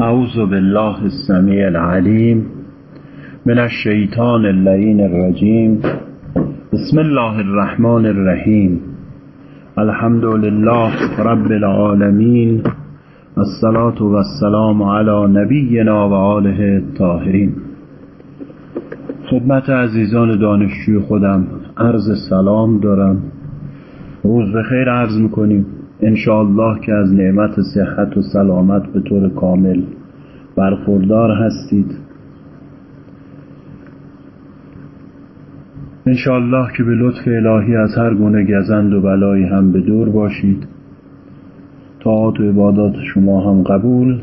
اعوذ بالله السمیع العلیم من الشیطان اللعین الرجیم. بسم الله الرحمن الرحیم. الحمد لله رب العالمین. الصلاة والسلام علی نبینا و آله الطاهرین. خدمت عزیزان دانشجوی خودم عرض سلام دارم. روز بخیر عرض می‌کنیم. انشاءالله که از نعمت صحت و سلامت به طور کامل برخوردار هستید. انشاءالله که به لطف الهی از هر گونه گزند و بلایی هم به دور باشید. طاعات و عبادات شما هم قبول.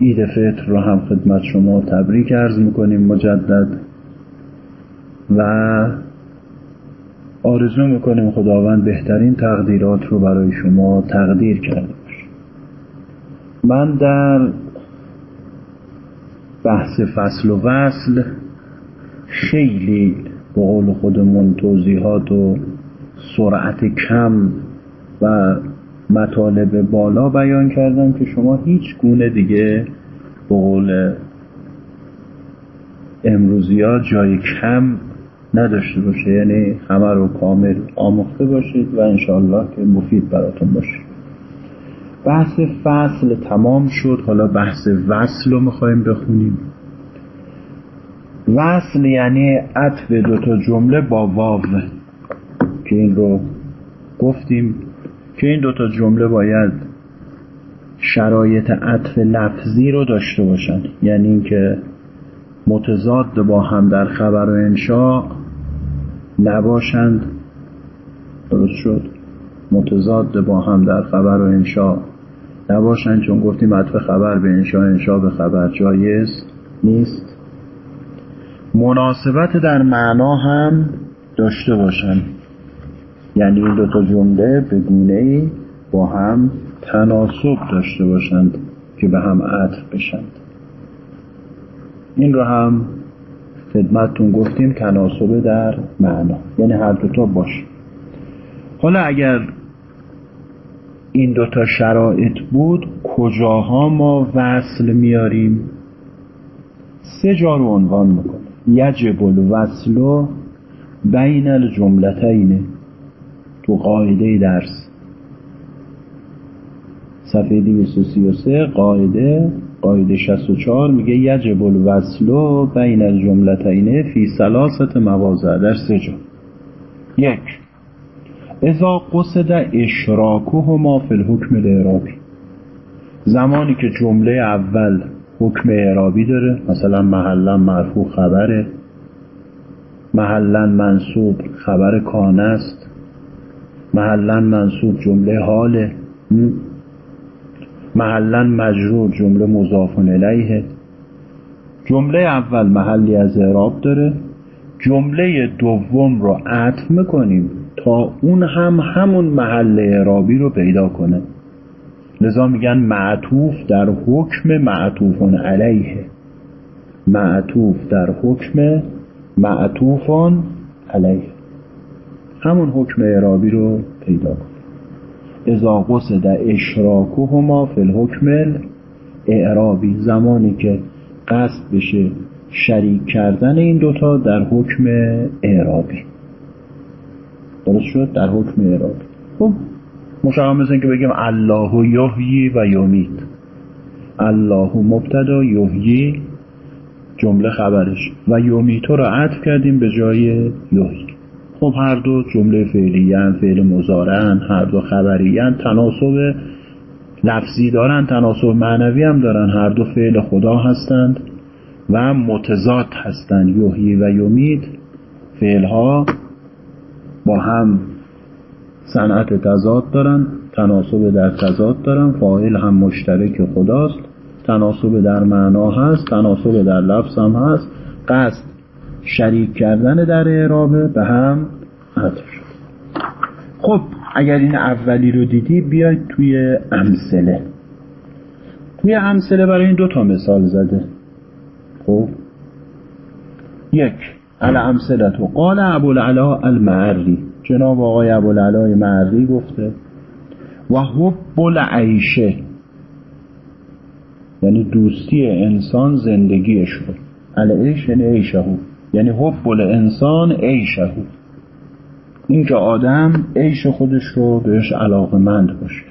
عید فطر رو هم خدمت شما تبریک عرض می‌کنیم مجدد. و آرزو می‌کنیم خداوند بهترین تقدیرات رو برای شما تقدیر کرده باشه. من در بحث فصل و وصل خیلی به قول خودمون توضیحات و سرعت کم و مطالب بالا بیان کردم که شما هیچ گونه دیگه به قول امروزی ها جای کم نداشته باشه. یعنی همه رو کامل آموخته باشید و انشاءالله که مفید براتون باشه. بحث فصل تمام شد. حالا بحث وصل رو می‌خوایم بخونیم. وصل یعنی عطف دوتا جمله با واو که این رو گفتیم. که این دوتا جمله باید شرایط عطف لفظی رو داشته باشن. یعنی اینکه متضاد با هم در خبر و انشاء نباشند. درست شد. متضاد با هم در خبر و انشاء. نباشند چون گفتیم عطف خبر به انشاء انشاء به خبر. جایز نیست. مناسبت در معنا هم داشته باشند. یعنی این دوتا جمله به گونه با هم تناسب داشته باشند که به هم عطف بشند. این رو هم خدمتتون گفتیم تناسب در معنا. یعنی هر دوتا باشه. حالا اگر این دوتا شرایط بود کجاها ما وصل میاریم؟ سه جا رو عنوان می‌کنه. یجب الوصل بین الجملتین. تو قاعده درس. صفحه 233 قاعده قاعده 64 میگه یجب الوصل بین الجملتین فی ثلاثه مواضع. در سه جا. یک. اذا قصد اشراکهما فی الحکم الاعرابی. زمانی که جمله اول حکم اعرابی داره مثلا محلا مرفوع خبره محلا منصوب خبر کانه است محلا منصوب جمله حاله محلا مجرور جمله مضاف الیه. جمله اول محلی از اعراب داره. جمله دوم رو عطف می‌کنیم تا اون هم همون محل اعرابی رو پیدا کنه. لذا میگن معطوف در حکم معطوف علیه. معطوف در حکم معطوف علیه. همون حکم اعرابی رو پیدا کن اذا قصد اشراکهما فی الحکم اعرابی زمانی که قصد بشه شریک کردن این دوتا در حکم اعرابی. درست شد؟ در حکم اعرابی. خب مشابه مثل که بگیم الله یحیی و یمیت. الله مبتدا یحیی جمله خبرش. و یمیتو رو عطف کردیم به جای یحیی. خب هر دو جمله فعلیان فعل مزارن هر دو خبریان تناسب لفظی دارن تناسب معنوی هم دارن هر دو فعل خدا هستند و متضاد هستند. یحیی و یمید فعلها با هم صنعت تضاد دارن تناسب در تضاد دارن فاعل هم مشترک خداست تناسب در معنا هست تناسب در لفظ هم هست. قصد شریک کردن در اعرابه به هم خب اگر این اولی رو دیدی بیاید توی امثله. توی امثله برای این دو تا مثال زده. خب؟ یک علی امثله تو قال ابوالعلا المعری. جناب آقای ابوالعلا معری گفته. و حب العیشه یعنی دوستی انسان زندگیش رو العیش یعنی عیشهو. یعنی حب انسان عیشهو. این که آدم عیش خودش رو بهش علاقه مند باشه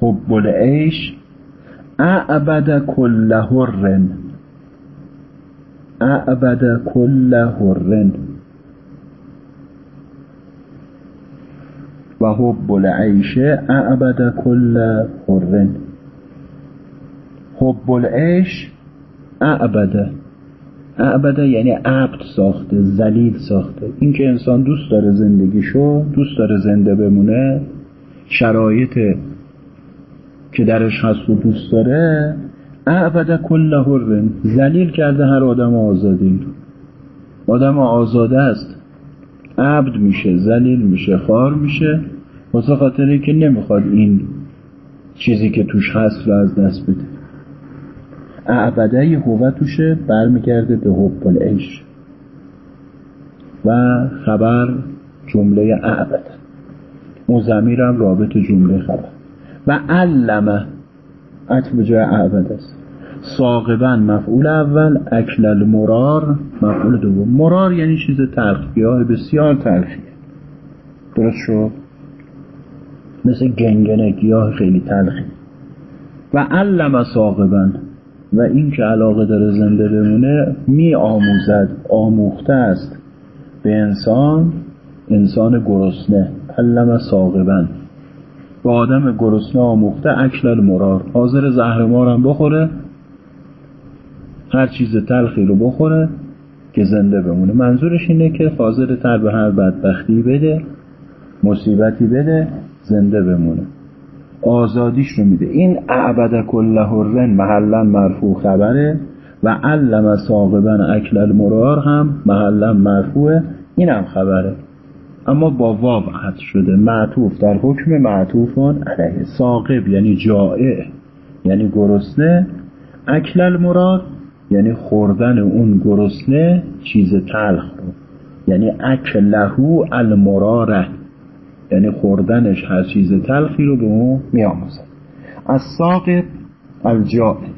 حب العیش اعبد کل هرن اعبد کل هرن و حب العیش اعبد کل هرن حب العیش اعبده اعبده یعنی عبد ساخته زلیل ساخته. این که انسان دوست داره زندگیشو دوست داره زنده بمونه شرایط که درش هست و دوست داره اعبد کل حرن زلیل کرده هر آدم آزادی آدم آزاده است. عبد میشه زلیل میشه خار میشه. واسه خاطری که نمی‌خواد این چیزی که توش هست رو از دست بده. اعبده هوتوشه برمیگرده به حب العیش و خبر جمله اعبد. اون رابط جمله خبر. و علمه عطف جای اعبد است. ساقبا مفعول اول اکل المرار مفعول دوم. مرار یعنی چیز تلخ گیاه بسیار تلخیه. درست شد؟ مثل گنگنه گیاه خیلی تلخی. و علم ساقبا. و این که علاقه داره زنده بمونه می آموزد آموخته است. به انسان انسان گرسنه علم ساقبا به آدم گرسنه آموخته اکل المرار حاضر زهرمارم بخوره هر چیز تلخی رو بخوره که زنده بمونه. منظورش اینه که حاضر تر به هر بدبختی بده مصیبتی بده زنده بمونه. آزادیش رو میده. این اعبد کل حرن محلا مرفوع خبره و علم ساقبا اکل المرار هم محلا مرفوعه. این هم خبره. اما با واو عطف شده. معطوف در حکم معطوفان علیه ساقب یعنی جائع یعنی گرسنه. اکل المراد یعنی خوردن اون گرسنه چیز تلخ رو. یعنی اکلهو المراره. یعنی خوردنش هر چیز تلخی رو به اون میآموزد از ساقب الجائع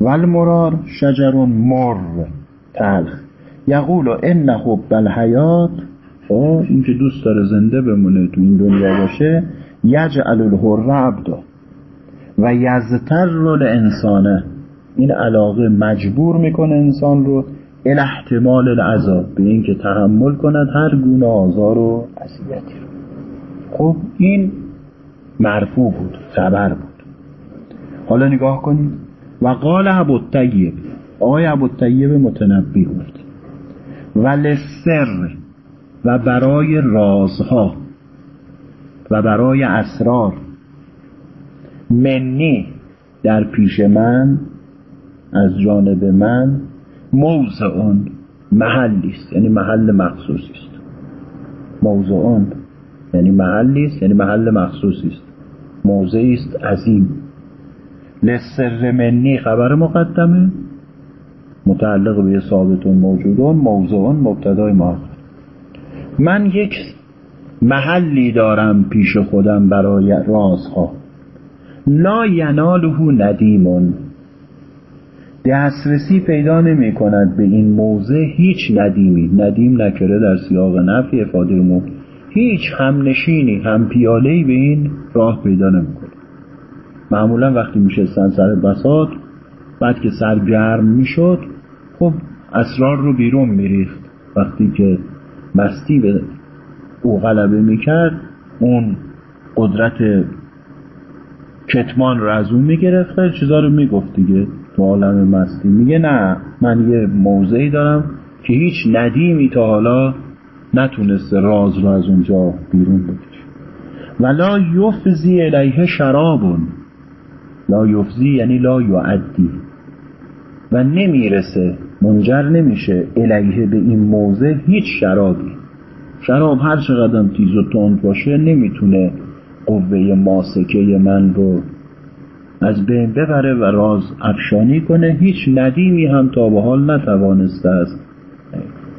و المرار شجر مر تلخ. یقول ان حب الحیات خب این که دوست داره زنده بمونه تو این دنیا باشه یجعل الحر عبدا و یزتر انسانه این علاقه مجبور می‌کنه انسان رو الاحتمال العذاب به اینکه تحمل کند هر گونه آزار و اذیتی رو. خب این مرفوع بود خبر بود. حالا نگاه کنید. و قال ابوالطیب آقای ابوالطیب متنبی گفت و لسر و برای رازها و برای اسرار منی در پیش من از جانب من موضع محلی است. یعنی محل مخصوصی است. موضع یعنی محلی است یعنی محل مخصوصی است. موضعی است عظیم. لسر منی خبر مقدمه. متعلق به ثابتون موجودون موضوع مبتدای ما. من یک محلی دارم پیش خودم برای رازها لا یناله ندیمون. دسترسی پیدا نمی کند به این موضع هیچ ندیمی. ندیم نکره در سیاق نفی افاده مو هیچ هم نشینی هم پیاله به این راه پیدا نمی‌کنه. معمولا وقتی میشستن سر بساط بعد که سر گرم می‌شد خب اسرار رو بیرون میریخت. وقتی که مستی به او غلبه می‌کرد اون قدرت کتمان رو از اون می‌گرفت چیزا رو می‌گفت دیگه. تو عالم مستی میگه نه من یه موضعی دارم که هیچ ندیمی تا حالا نتونسته راز رو از اونجا بیرون بکشه. ولا یفزی الیه شرابون لا یفزی یعنی لا یعدی. و نمی‌رسه منجر نمیشه الیه به این موضع هیچ شرابی. شراب هر چقدر تیز و تند باشه نمی‌تونه قوه ماسکه من رو از بین ببره و راز افشانی کنه. هیچ ندیمی هم تا به حال نتوانسته است.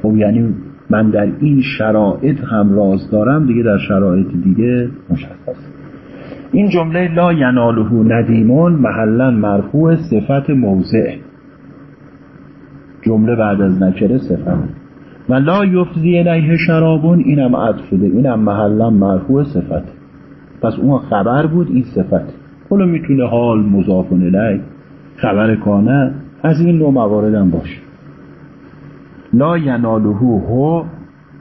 خب یعنی من در این شرایط هم راز دارم دیگه در شرایط دیگه مشخص. این جمله لا ینالهو ندیمون محلا مرفوع صفت موضع. جمله بعد از نکره صفت. و لا یفزی الیه شرابون اینم عطف شده اینم محلا مرفوع صفت. پس اون خبر بود این صفت. حالا می‌تونه حال مضاف الیه خبر کانه از این نوع مواردم باشه. لا ینالهو هو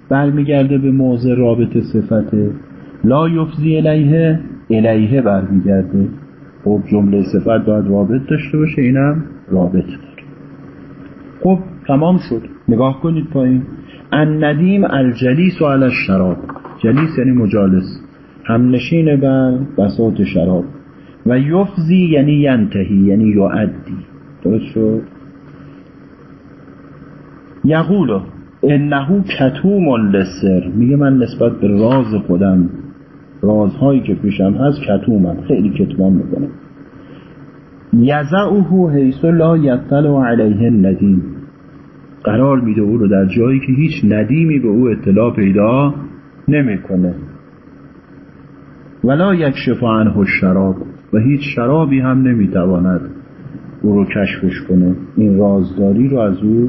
برمیگرده به موضع رابط صفته لا یفزی الیه الیه برمیگرده. خب جمله صفت باید رابط داشته باشه اینم رابط داره. خب تمام شد. نگاه کنید پایین. ان ندیم الجلیس و علی شراب جلیس یعنی مجالس. هم نشین بر بساط شراب. و یفزی یعنی ینتهی یعنی یعدی. درست شد؟ یقولو انهو کتوم لسر میگه من نسبت به راز خودم رازهایی که پیشم هست کتومم. خیلی کتمان می‌کنم. یزعوه حیث لا یطلع علیه ندیم قرار میده او رو در جایی که هیچ ندیمی به او اطلاع پیدا نمی‌کنه. ولا یک عنه شراب و هیچ شرابی هم نمی‌تواند او رو کشفش کنه. این رازداری رو از او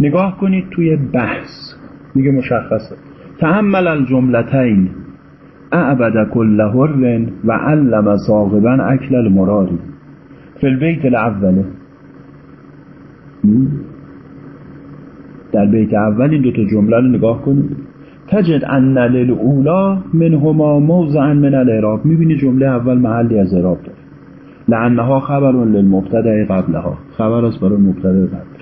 نگاه کنید توی بحث. میگه مشخصه. تعمل الجملتین. اعبد کل هر و علم صاحبا اکل المراری فی البیت الاوله در بیت اول این دوتا جمله رو نگاه کنید. تجد ان للاولا منهما موضعا من الاعراب. می‌بینی جمله اول محلی از اعراب داره. لانها خبر للمبتدا قبلها. خبر است برای مبتدا قبلش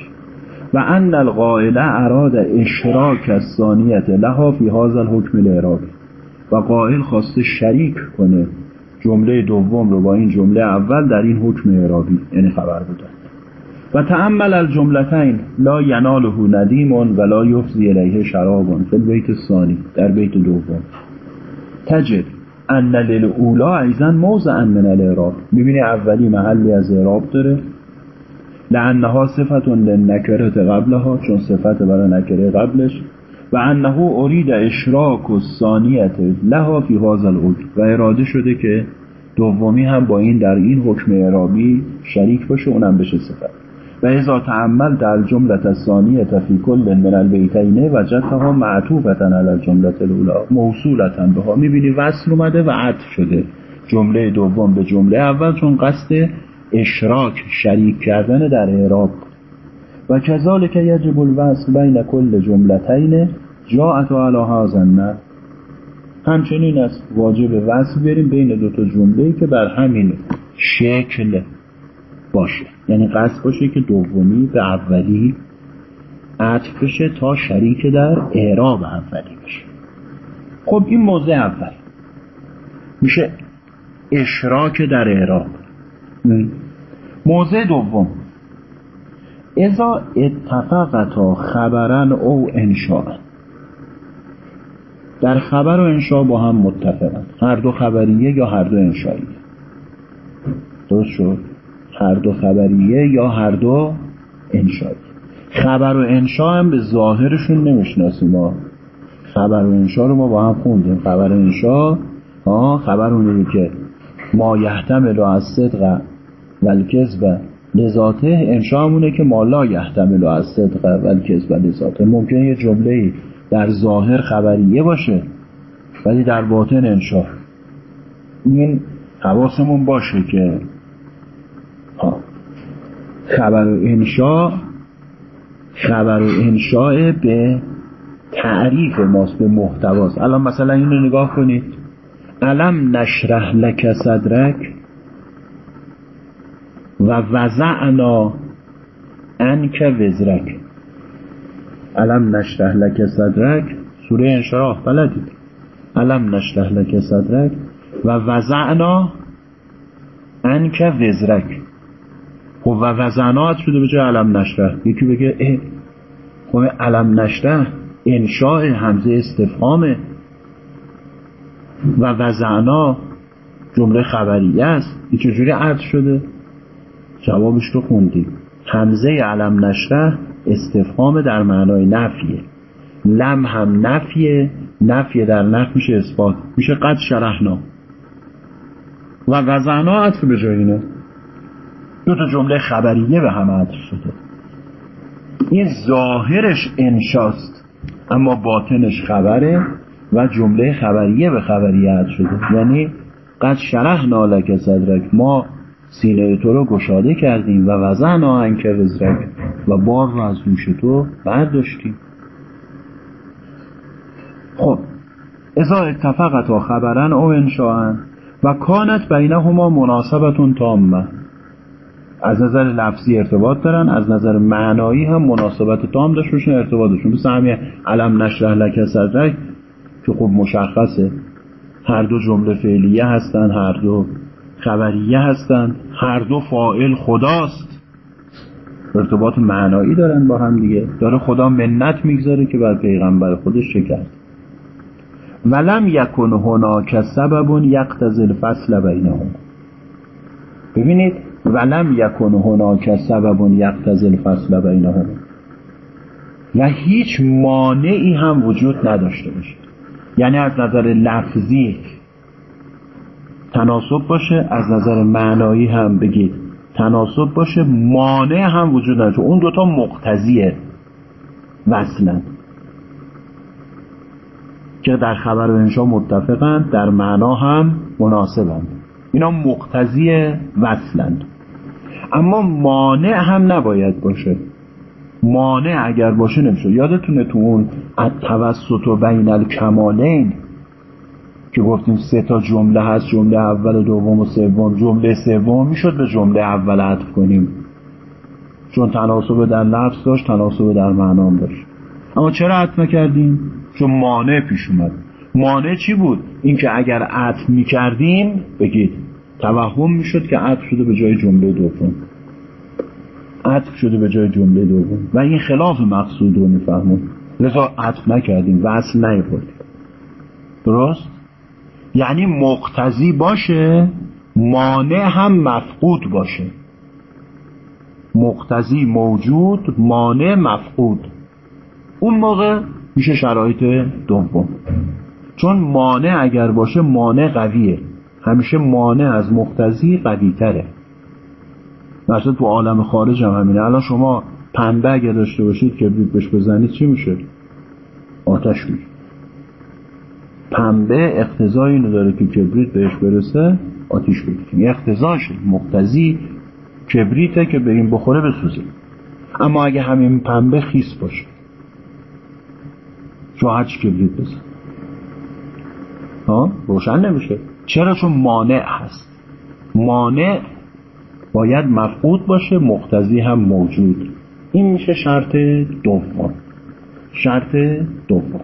و ان القائل اراد اشراک الثانیت لها فی هذا الحکم الاعرابی و قائل خواسته شریک کنه. جمله دوم رو با این جمله اول در این حکم اعرابی یعنی خبر بودن و تعمل الجملتین لا یناله ندیم و لا یفزی الیه شراب فی البیت الثانی در بیت دوم. تجد ان للاولا ایزن موضعا من الاعراب می‌بینی اولی محلی از اعراب داره. لانها صفت للنکرت قبلها چون صفت برای نکره قبلش. و انه ارید اشراک و ثانیت لها فی هذا الحکم و اراده شده که دومی هم با این در این حکم اعرابی شریک باشه اونم بشه صفت. و ازا تعمل در جملت الثانیه فی کل من البیتین وجدتها معطوفتا علی الجملت الاولا موصولتا بها. می‌بینی وصل اومده و عطف شده. جمله دوم به جمله اول چون قصد اشراک شریک کردن در اعراب و کذالک یجب الوصل بین کل جملتین جاءت علی هذا همچنین است واجب وصل بریم بین دو تا جمله که بر همین شکل باشه. یعنی قصد باشه که دومی به اولی عطف بشه تا شریک در اعراب اولی بشه. خب این موضع اول. میشه اشراک در اعراب. موضع دوم. ازا اتفقتا خبرن او انشاء در خبر و انشاء با هم متفقن. هر دو خبریه یا هر دو انشاییه درست شد؟ هر دو خبریه یا هر دو انشایی خبر و انشا هم به ظاهرشون نمی‌شناسیم ما. خبر و انشا رو ما با هم خوندیم. خبر و انشا ها خبر اونی که ما یحتمل از صدق و الکذب لذاته انشا همونه که ما لا یحتمل از صدق و الکذب لذاته. ممکن یه جمله در ظاهر خبریه باشه ولی در باطن انشا. این حواسمون باشه که خبر و انشاء خبر و انشاء به تعریف ماست به محتواست. الان مثلا اینو نگاه کنید. علم نشرح لک صدرک؟ و وضعنا انک وزرک. علم نشرح لک صدرک؟ سوره انشراح بلدید علم نشرح لک صدرک؟ و وضعنا انک وزرک. خب و وزنات شده به جای علم نشره یکی بگه اه. خب علم نشره انشاء همزه استفهامه. و وزعنا جمله خبریه است. چجوری عرض شده؟ جوابش رو خوندیم. همزه علم نشره استفهام در معنای نفیه. لم هم نفیه نفیه در نف میشه اثبات. میشه قد شرحنا. و وزعنا عطف به جای اینه دو تا جمله خبریه به هم عطف شده. این ظاهرش انشاست اما باطنش خبره و جمله خبریه به خبریه عطف شده. یعنی قد شرح نالک صدرک. ما سینه تو رو گشاده کردیم و وزن آهنگ وزرک و بار رو از دوش تو برداشتیم. خب ازا اتفقتا خبرن او انشاءن و کانت بینهما مناسبتون تامه. از نظر لفظی ارتباط دارن از نظر معنایی هم مناسبت تام داشت باشن ارتباطشون. مثل همین علم نشرح لک صدرک که خب مشخصه. هر دو جمله فعلیه هستن هر دو خبریه هستن هر دو فائل خداست. ارتباط معنایی دارن با هم دیگه. داره خدا منت می‌گذاره که بر پیغمبر خودش چه کرد ولم یکن هناک سبب یقتضی الفصل بینهم. ببینید ولم یکن هناک سبب یقتضی الفصل بینهم. و هیچ مانعی هم وجود نداشته باشه. یعنی از نظر لفظی تناسب باشه از نظر معنایی هم بگید. تناسب باشه مانع هم وجود نداره اون دوتا مقتضیه وصلن. که در خبر و انشا متفقن در معنا هم مناسبن. اینا مقتضی وصلند اما مانع هم نباید باشه. مانع اگر باشه نمیشه. یادتونه تو اون التوسط و بین الکمالین که گفتیم سه تا جمله هست جمله اول و دوم و سوم. جمله سوم می‌شد به جمله اول عطف کنیم. چون تناسب در لفظ داشت تناسب در معنام داشت. اما چرا عطف نکردیم؟ چون مانع پیش اومد. مانع چی بود؟ اینکه اگر عطف می‌کردیم بگید توهم می‌شد که عطف شده به جای جمله دوم. عطف شده به جای جمله دوم. و این خلاف مقصود رو میفهمون لذا عطف نکردیم و اصل نیفردیم درست؟ یعنی مقتضی باشه مانع هم مفقود باشه. مقتضی موجود مانع مفقود. اون موقع میشه شرایط دوم. چون مانع اگر باشه مانع قویه. همیشه مانع از مقتضی قوی تره مثلا تو عالم خارج هم همینه. الان شما پنبه اگر داشته باشید که بهش بزنید چی میشه آتش میشه پنبه اقتضای اینو داره که کبریت بهش برسه آتیش بگیریم اقتضاشه مقتضی کبریته که به این بخوره بسوزه اما اگه همین پنبه خیس باشه راحت کبریت بزن. ها؟ روشن نمیشه. چرا؟ چون مانع هست. مانع باید مفقود باشه مقتضی هم موجود. این میشه شرط دوم. شرط دوم.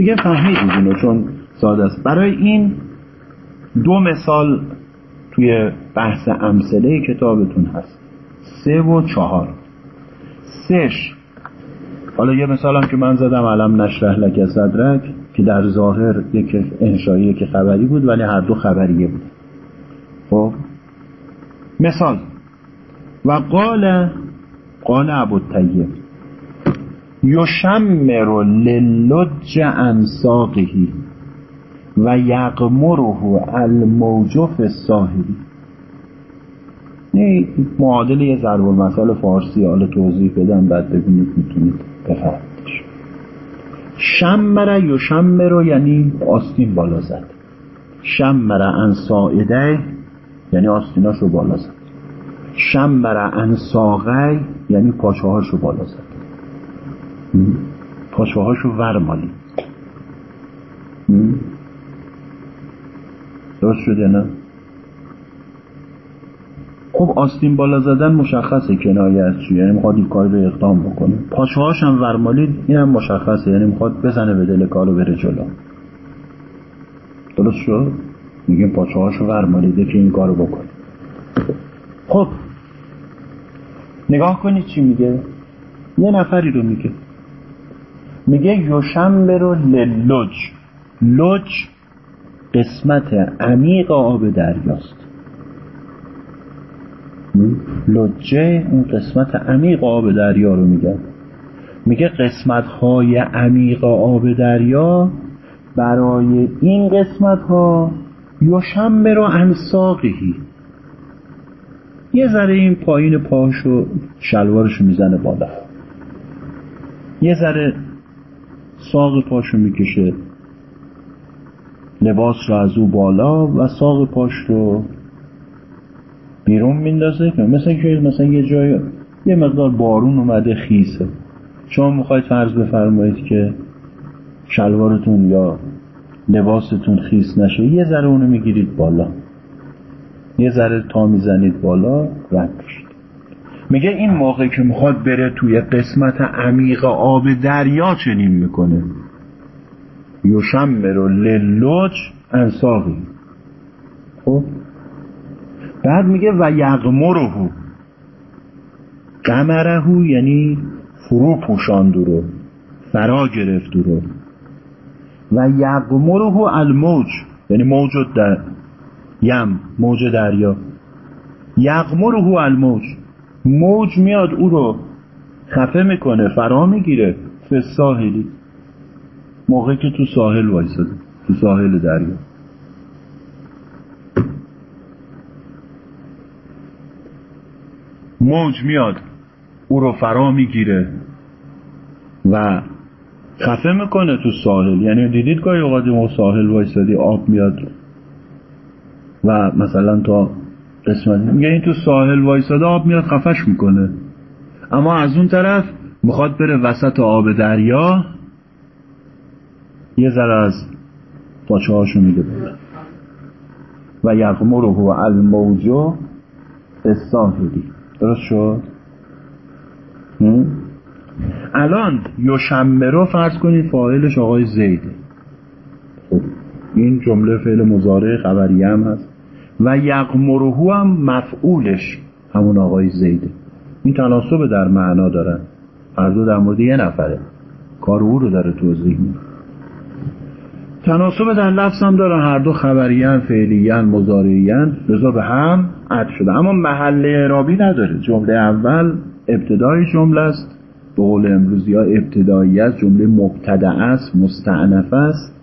دیگه فهمیدید اینو چون ساده است. برای این دو مثال توی بحث امثله کتابتون هست. سه و چهار. سش حالا یه مثال هم که من زدم علم نشرح لک صدرک که در ظاهر یک انشایی که خبری بود ولی هر دو خبریه بود. خب؟ مثال. و قال قال ابو الطیب. یشمر للج انساقه و یقمره الموجف ساحلی نه معادل یه ضرب المثال فارسی حالا توضیح بدم بعد ببینید می‌تونید بفهمید شمر یشمر یعنی آستین بالا زد. شمر انساعده یعنی آستیناشو بالا زد. شمر انساقه یعنی پاچه هاشو بالا زد. پاچه هاشو ورمالی درست شده نه؟ خب آستین بالا زدن مشخصه کنایه از چی یعنی می‌خواد این کار رو اقدام بکنه. پاچه هاش هم ورمالید این مشخصه. یعنی می‌خواد بزنه به دل کارو بره جلو. درست شد؟ میگیم پاچه هاشو ورمالیده که این کارو بکنه. خب. نگاه کنید چی میگه. یه نفری رو میگه. میگه یوشنبرو للج لج قسمت عمیق آب دریاست. لجه اون قسمت عمیق آب دریا رو میگه. میگه قسمت های عمیق آب دریا برای این قسمت ها یشم رو انساقی یه ذره این پایین پاشو شلوارشو می‌زنه بالا. یه ذره ساق پاشو می‌کشه. لباس رو از او بالا و ساق پاش رو بیرون میندازه. که مثلا که مثلا یه جای یه مقدار بارون اومده خیسه. شما می‌خواید فرض بفرمایید که شلوارتون یا لباستون خیس نشه یه ذره اونو می‌گیرید بالا. یه ذره تا می‌زنید بالا رد میگه این موقع که می‌خواد بره توی قسمت عمیق آب دریا چنین می‌کنه. یوشمر و للوج انساقی خب؟ بعد میگه و یغمرهو قمرهو یعنی فرو پوشاند رو فرا گرفت رو. و یغمرهو الموج یعنی موجود در یم موج دریا. یغمرهو الموج. موج میاد او رو خفه می‌کنه فرا می‌گیره. به ساحلی موقعی که تو ساحل وایساده تو ساحل دریا. موج میاد او رو فرا می‌گیره و خفه می‌کنه تو ساحل. یعنی دیدید گاهی اوقات ما ساحل وایسادی آب میاد و مثلا تا قسمت. میگه این تو ساحل وایساده آب میاد خفش می‌کنه. اما از اون طرف می‌خواد بره وسط آب دریا یه ذره از پاچه هاشو میده بالا. و یغمره و الموجو الساحلی. درست شد؟ الان یوشمه رو فرض کنید فاعلش آقای زیده. خب این جمله فعل مزارع خبریه هم هست. و یغمرهو هم مفعولش همون آقای زیده این تناسب در معنا دارن. هر دو در مورد یه نفره. کار او رو داره توضیح میده. تناسب در لفظ هم دارن. هر دو خبریان فعلیان مزارعیان لذا به هم عد شده. اما محل اعرابی نداره. جمله اول ابتدای جمله است. به قول امروزی ها ابتدایی است. جمله مبتدع است مستعنف است.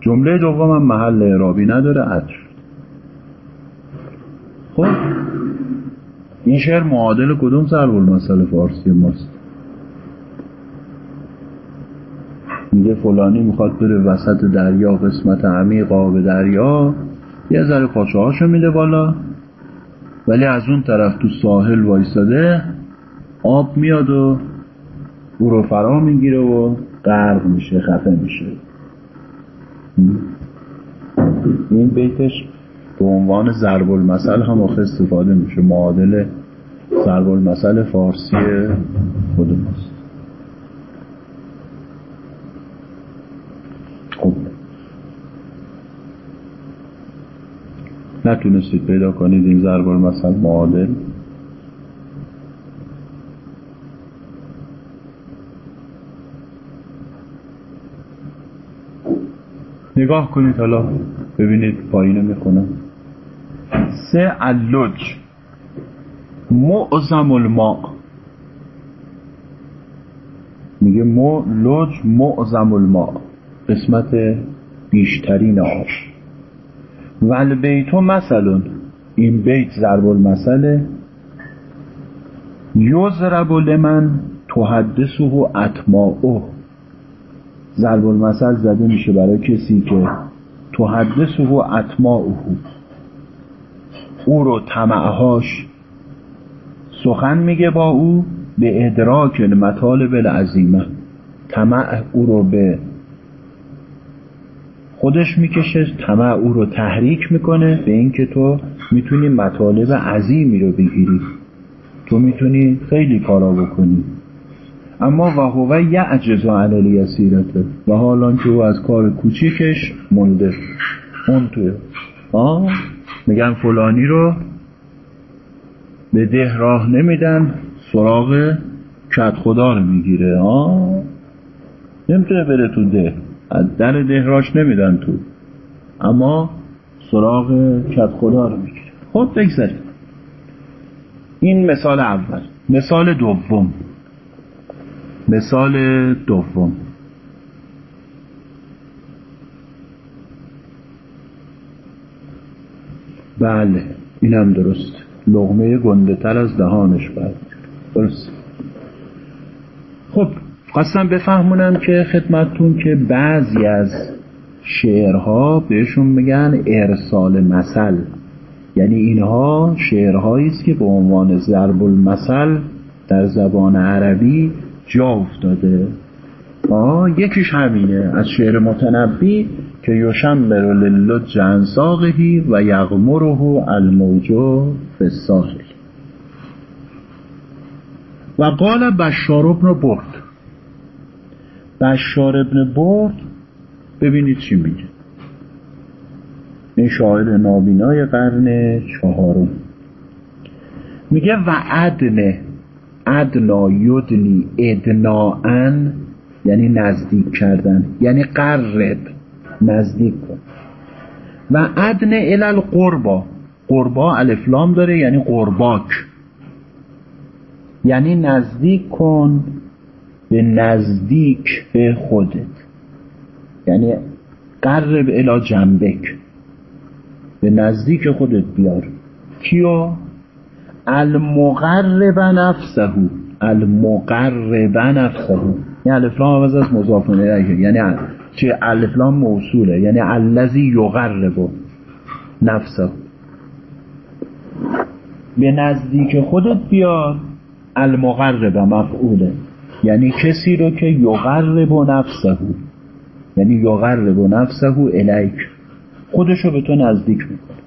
جمله دوم هم محل اعرابی نداره عد شد خب. این شعر معادل کدوم ضرب المثل فارسی ماست؟ میگه فلانی می‌خواد بره وسط دریا قسمت عمیق آب دریا یه ذره پاچه میده بالا. ولی از اون طرف تو ساحل وایستاده آب میاد و او رو فرا می‌گیره و غرق میشه خفه میشه. این بیتش به عنوان ضرب المثل هم آخه استفاده میشه. معادل ضرب المثل فارسی خود ماست خب. نتونستید پیدا کنید این ضرب المثل معادل. نگاه کنید حالا ببینید پایینه می‌خونم سه اللج. معظم الماء میگه مو لج معظم الماء قسمت بیشترین آب. ول بیتو مثلا این بیت ضرب المثله یضرب لمن تحدثه اتماعه ضرب المثل زده میشه برای کسی که تحدثه اتماعه او رو طمعهاش. سخن میگه با او به ادراک مطالب العظیمه. طمع او رو به خودش می‌کشه طمع او رو تحریک می‌کنه به اینکه تو می‌تونی مطالب عظیمی رو بگیری. تو می‌تونی خیلی کارا بکنی. اما و هو یعجز عن الیسیرته. و حالا که او از کار کوچیکش مونده. اون توی. آه؟ میگن فلانی رو به ده راه نمیدن سراغ کت خدا رو می‌گیره. آه. نمی‌تونه بره تو ده. از در ده راش نمیدن تو. اما سراغ کت خدا رو می‌گیره. خب بگذاریم. این مثال اول. مثال دوم. مثال دوم. بله اینم درست. لغمه گنده تر از دهانش باید. درست. خب خواستم بفهمونم که خدمتتون که بعضی از شعرها بهشون میگن ارسال مثل. یعنی اینها شعرهایی است که به عنوان ضرب المثل در زبان عربی جا افتاده. آه یکیش همینه. از شعر متنبی که یشمر للج عن ساقهی و یغمره الموجو فی الساحل و قال بشار ابن برد. بشار ابن برد ببینید چی میگه. این شاعر نابینای قرن چهارم. میگه و ادنه ادنا یدنی ادناان یعنی نزدیک کردن یعنی قرب. نزدیک کن. و ادنه ال قربا قربا الفلام داره یعنی قرباک. یعنی نزدیک کن به نزدیک به خودت. یعنی قرب الا جنبک. به نزدیک خودت بیار. کیو؟ المقرب نفسه. المقرب نفسه. یعنی الفلام عوض از مضاف یعنی چه الفلام موصوله. یعنی الذی یقرب نفسه. به نزدیک خودت بیار المقرب مفعوله. یعنی کسی رو که یقرب نفسه. یعنی یقرب نفسه الیک. خودش رو به تو نزدیک می‌کنه.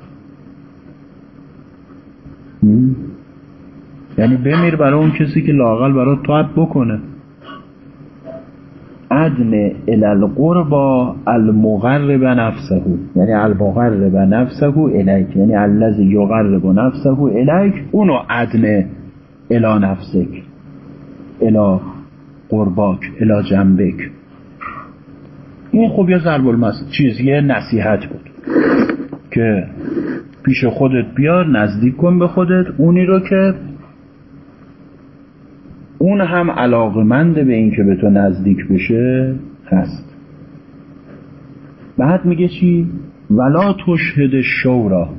یعنی بمیر برای اون کسی که لاقل برای طاعت بکنه. ادن الالقربا المغرب نفسه. یعنی المغرب نفسه الیک یعنی الذی یقرب نفسه الیک اونو ادن الا نفسک الا قرباک الا جنبک این خب یه ضرب المثل چیز یه نصیحت بود که پیش خودت بیار نزدیک کن به خودت اونی رو که اون هم علاقمند به این که به تو نزدیک بشه هست. بعد میگه چی؟ ولا تشهد شورا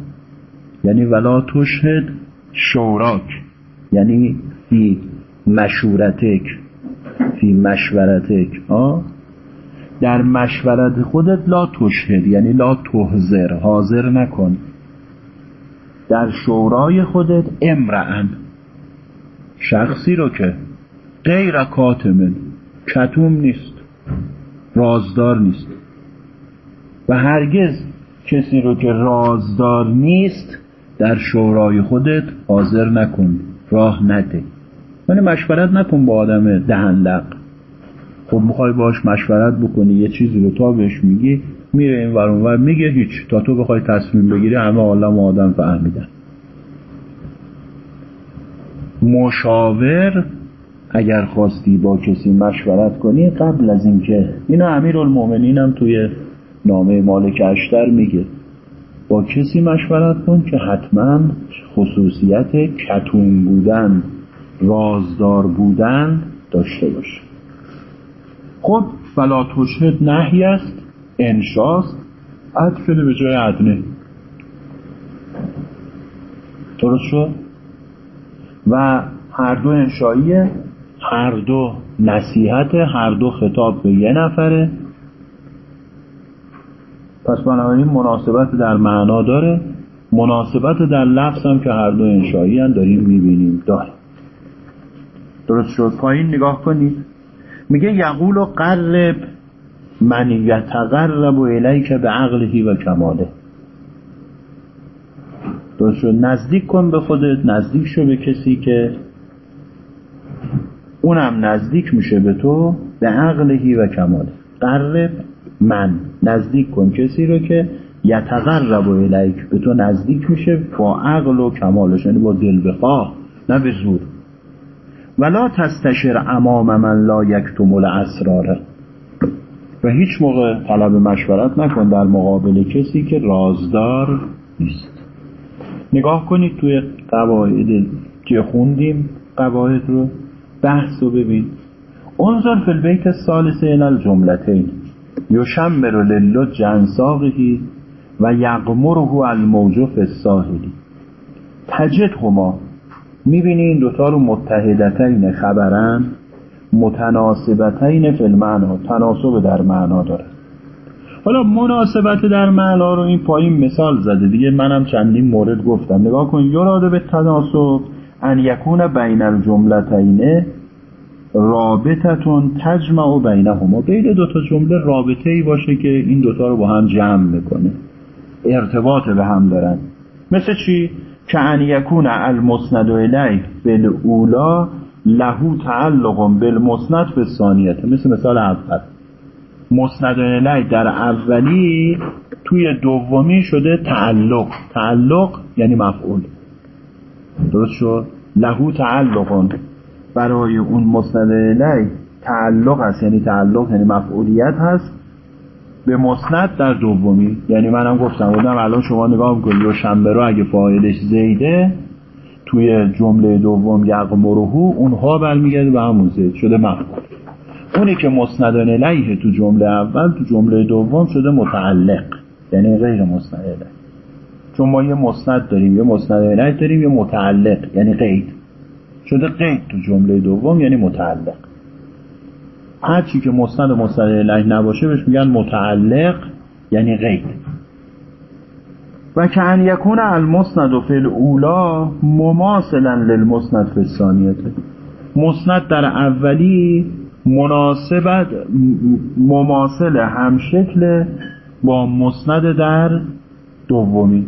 یعنی ولا تشهد شوراک. یعنی فی مشورتک فی مشورتک. آه در مشورت خودت لا تشهد یعنی لا تحذر حاضر نکن. در شورای خودت امرعن شخصی رو که غیر کاتمن کتوم نیست. رازدار نیست. و هرگز کسی رو که رازدار نیست در شورای خودت حاضر نکن. راه نده. یعنی مشورت نکن با آدم دهندق. خب می‌خوای باش مشورت بکنی یه چیزی رو تا بهش میگی میره این ورون ور میگه هیچ. تا تو بخوای تصمیم بگیری همه عالم آدم فهمیدن. مشاور اگر خواستی با کسی مشورت کنی قبل از اینکه اینا امیر المومنین هم توی نامه مالک اشتر میگه. با کسی مشورت کن که حتما خصوصیت کتون بودن رازدار بودن داشته باشه. خب فلا تشهد نهی است انشاست. عد شده به جای عدنه. درست شد؟ و هر دو انشاییه. هر دو نصیحت هر دو خطاب به یه نفره. پس بنابراین مناسبت در معنا داره. مناسبت در لفظ هم که هر دو انشایی هم داریم می‌بینیم. داره. درست شد؟ پایین نگاه کنید. میگه یقول و قرب من یتقرب الیک به عقلهی و کماله. درست شد؟ نزدیک کن به خودت. نزدیک شو به کسی که اونم نزدیک میشه به تو به عقلهی و کماله. قرب من. نزدیک کن. کسی رو که یتقرب الیک به تو نزدیک میشه با عقل و کمالش یعنی با دل بخواه نه به زور. ولا تستشر امام من لا یکتم الاسراره و هیچ موقع طلب مشورت نکن در مقابل کسی که رازدار نیست. نگاه کنید توی قواعد که خوندیم قواعد رو بحث رو ببین. انظر فی البیت الثالث این الجملتین. یشمر للو جنساقهی و یقمره الموجه فی الساحلی تجد هما. می‌بینی این دوتا رو متحدتین خبرن متناسبتین فی المعنا تناسب در معنا داره. حالا مناسبت در معنا رو این پایین مثال زده. دیگه منم چندین مورد گفتم. نگاه کن. یراده به تناسب ان یکون بین الجملتین رابطتون تجمع بینهما. بین دوتا جمله رابطه ای باشه که این دوتا رو با هم جمع می‌کنه. ارتباط به هم دارن. مثل چی؟ که ان یکون المسند الیه بالاولا لهو تعلق بالمسند به ثانیت مثل مثال اول. مسند الیه در اولی توی دومی شده تعلق. تعلق یعنی مفعول. درست شد؟ لهو تعلق. برای اون مسند الیه تعلق هست یعنی تعلق یعنی مفعولیت هست به مسند در دومی. یعنی منم گفتم بودم الان شما نگاه می‌کنید یا شنبه رو اگه فاعلش زیده توی جمله دوم یقمرهو اونها برمیگرده به همون زید شده مفعول. اونی که مسند الیه تو جمله اول تو جمله دوم شده متعلق یعنی غیر مسند چون ما یه مسند داریم یه مسند الیه داریم یه متعلق یعنی قید شده قید تو جمله دوم یعنی متعلق. هر چی که مسند و مسند الیه نباشه بهش میگن متعلق یعنی قید. و که ان یکون المسند و فی الاولا مماثلا للمسند فی الثانیه مسند در اولی مناسبت مماثل همشکل با مسند در دومی.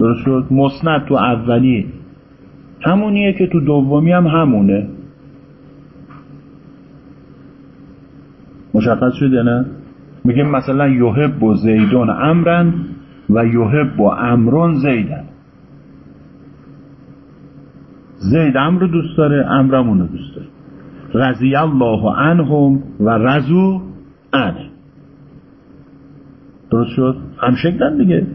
درست شد؟ مسند تو اولی. همونیه که تو دومی هم همونه. مشخص شده نه؟ میگیم مثلا یحب و زیدون امرن و یحب و امرون زیدن. زید امر دوست داره امرم اونو دوست داره. رضی الله عنهم و رزو ان درست شد؟ هم شکلن دیگه.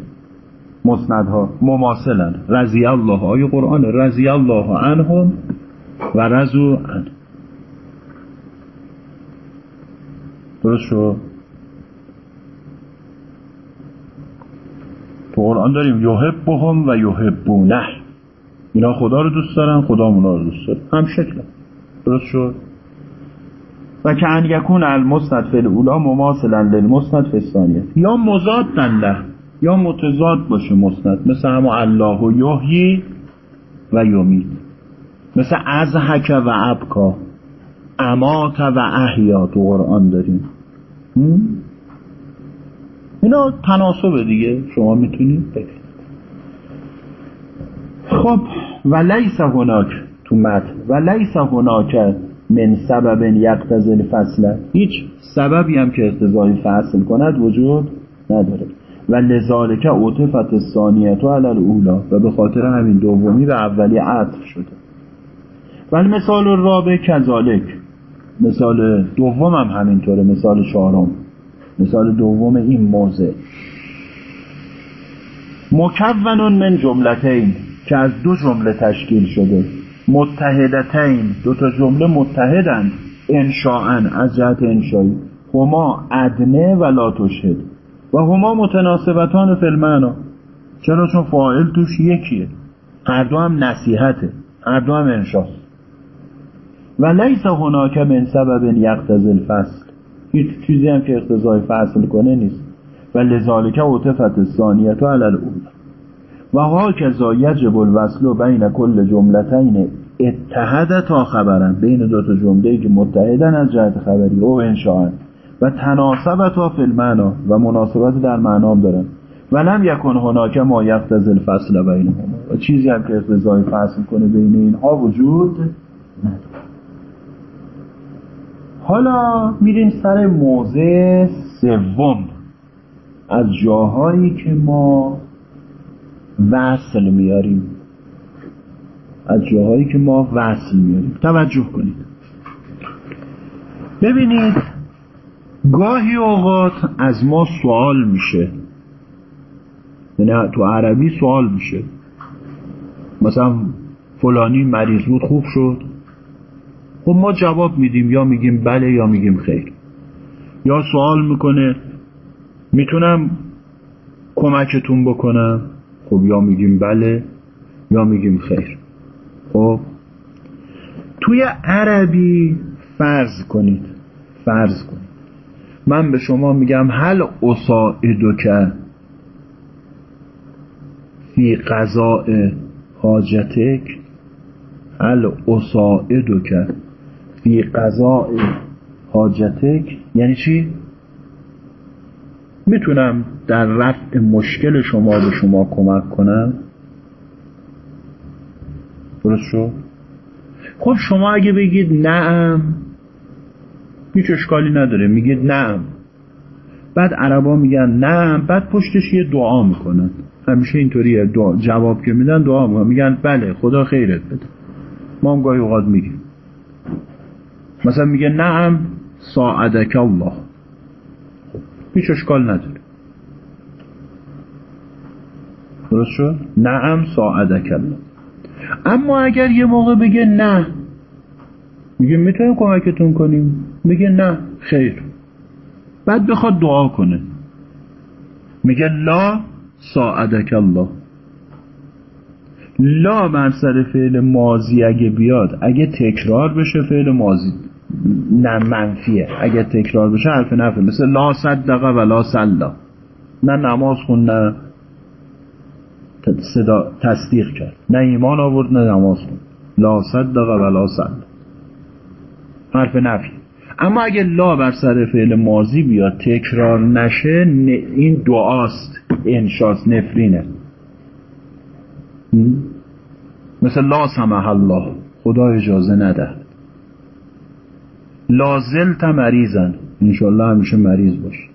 مسندها مماثلن. رضی الله آیه قرآن رضی الله عنهم و رزو ان درست شد تو قرآن داریم یحبهم و یحبونه. اینا خدا رو دوست دارن خدا اونا رو دوست داره هم شکل. درست شد؟ و که ان یکون المسند فی الاولا مماثلا للمسند فی الثانیه. یا مزاد له. یا متضاد باشه مسند. مثل همه الله و یحیی و یمید مثل ازحک و ابکا. امات و احیا تو قرآن داریم. اینا تناسب دیگه. شما می‌تونید ببینید خب و لیس هناک تو مت و لیس هناک من سبب یقتضی الفصل. هیچ سببی هم که اقتضای فصل کند وجود نداره. و لذالک عطفت ثانیت علی الاولا و به خاطر همین دومی به اولی عطف شده. و مثال رابع کذالک مثال دوم هم همینطوره مثال چهارم مثال دوم این موضع. مکون من جملتین که از دو جمله تشکیل شده. متحدتین دو تا جمله متحدن انشاءن از جهت انشایی. هما ادنه و لا تشهد. و هما متناسبتان فی چرا؟ چون فاعل توش یکیه. هر دو هم نصیحته. هر دو هم انشاست و لیس هناک من سبب یقتضی الفصل. هیچ چیزی هم که اقتضای فصل کنه نیست. و لذالک عطفت ثانیت علی الاولا و هاکذا یجب الوصل بین کل جملتین اتحد تا خبرن بین دو تا جمله که متحدن از جهت خبری. او انشاءن و تناسبت فی المعنا و مناسبت در معنا دارن و لم یکن هناک ما یقتضی الفصل بینهما و چیزی هم که اقتضای فصل کنه بین اینها وجود نداره. حالا میریم سر موضع سوم از جاهایی که ما وصل میاریم از جاهایی که ما وصل میاریم توجه کنید. ببینید گاهی اوقات از ما سوال میشه. یعنی تو عربی سوال میشه. مثلا فلانی مریض بود خوب شد. خب ما جواب میدیم یا میگیم بله یا میگیم خیر. یا سوال می‌کنه می‌تونم کمکتون بکنم؟ خب یا میگیم بله یا میگیم خیر. خب؟ توی عربی فرض کنید. فرض کنید. من به شما میگم هل که فی قضاء حاجتک؟ هل که فی قضاء حاجتک؟ یعنی چی؟ می‌تونم در رفع مشکل شما به شما کمک کنم؟ درست شد؟ خب شما اگه بگید نعم هیچ اشکالی نداره. میگید نعم بعد عربا میگن نعم بعد پشتش یه دعا می‌کنن. همیشه اینطوریه. جواب که میدن دعا می‌کنن. میگن بله خدا خیرت بده. ما هم گاهی اوقات میگیم. مثلا میگه نعم ساعدک الله. هیچ اشکال نداره. درست شد؟ نعم ساعدک الله. اما اگر یه موقع بگه نه میگه می‌تونیم کمکتون کنیم؟ میگه نه خیر. بعد بخواد دعا کنه. میگه لا ساعدک الله. لا بر سر فعل ماضی اگه بیاد اگه تکرار بشه فعل ماضی نه منفیه. اگه تکرار بشه حرف نفه مثل لا صدق و لا سلا نه نماز خون نه صدا تصدیق کرد. نه ایمان آورد نه نماز خون. لا صدق و لا سلا حرف نفی اما اگه لا بر سر فعل ماضی بیاد تکرار نشه این دعاست. انشاست نفرینه. مثل لا سمح الله. خدا اجازه نده. لازلت مریضن. انشالله همیشه مریض باش.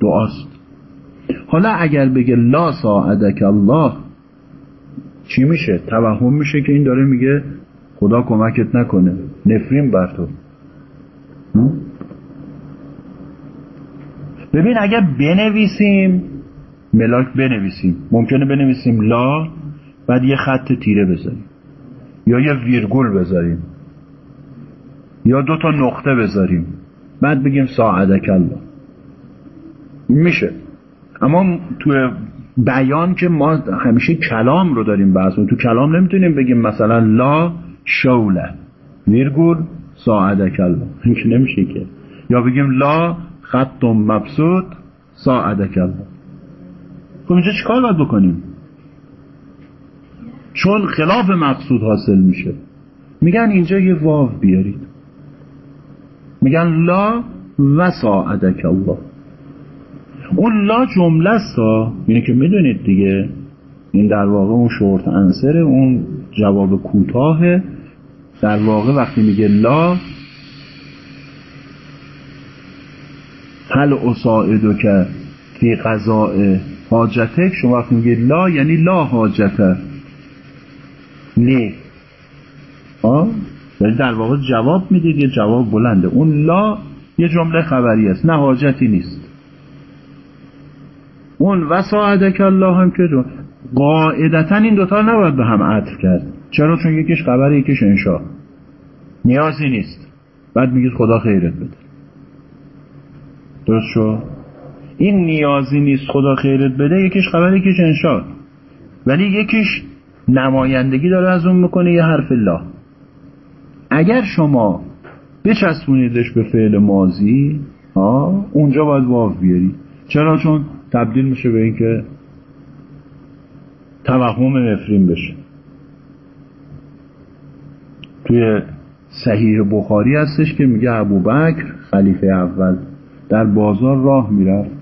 دعاست. حالا اگر بگه لا ساعدک الله چی میشه؟ توهم میشه که این داره میگه خدا کمکت نکنه. نفرین بر تو. ببین اگر بنویسیم ملاک بنویسیم. ممکنه بنویسیم لا بعد یه خط تیره بذاریم. یا یه ویرگول بذاریم. یا دو تا نقطه بذاریم. بعد بگیم ساعدک الله. میشه. اما تو بیان که ما همیشه کلام رو داریم بحث تو کلام نمی‌تونیم بگیم مثلا لا شوله. ویرگول ساعدک الله این که نمیشه که. یا بگیم لا خط مبسوط ساعدک الله خب اینجا چیکار باید بکنیم؟ چون خلاف مقصود حاصل میشه. میگن اینجا یه واو بیارید. میگن لا و ساعدک الله اون لا جمله است یعنی که می‌دونید دیگه. این در واقع اون شورت انسره اون جواب کوتاه در واقع وقتی میگه لا هل اساعدو که فی قضاء حاجتک شما وقتی میگه لا یعنی لا حاجته نه آه یعنی در واقع جواب می‌دید یه جواب بلنده. اون لا یه جمله خبری است نه حاجتی نیست. اون وساعدک الله هم که قاعدتا این دوتا نباید به هم عطف کرد. چرا؟ چون یکیش خبر یکیش انشا نیازی نیست. بعد میگید خدا خیرت بده. درست شو این نیازی نیست خدا خیرت بده یکیش خبر یکیش انشا ولی یکیش نمایندگی داره از اون می‌کنه یه حرف الله. اگر شما بچسبونیدش به فعل ماضی ها اونجا باید واو بیاری. چرا؟ چون تبدیل میشه به اینکه توهم نفرین بشه. توی صحیح بخاری هستش که میگه ابوبکر خلیفه اول در بازار راه می‌رفت.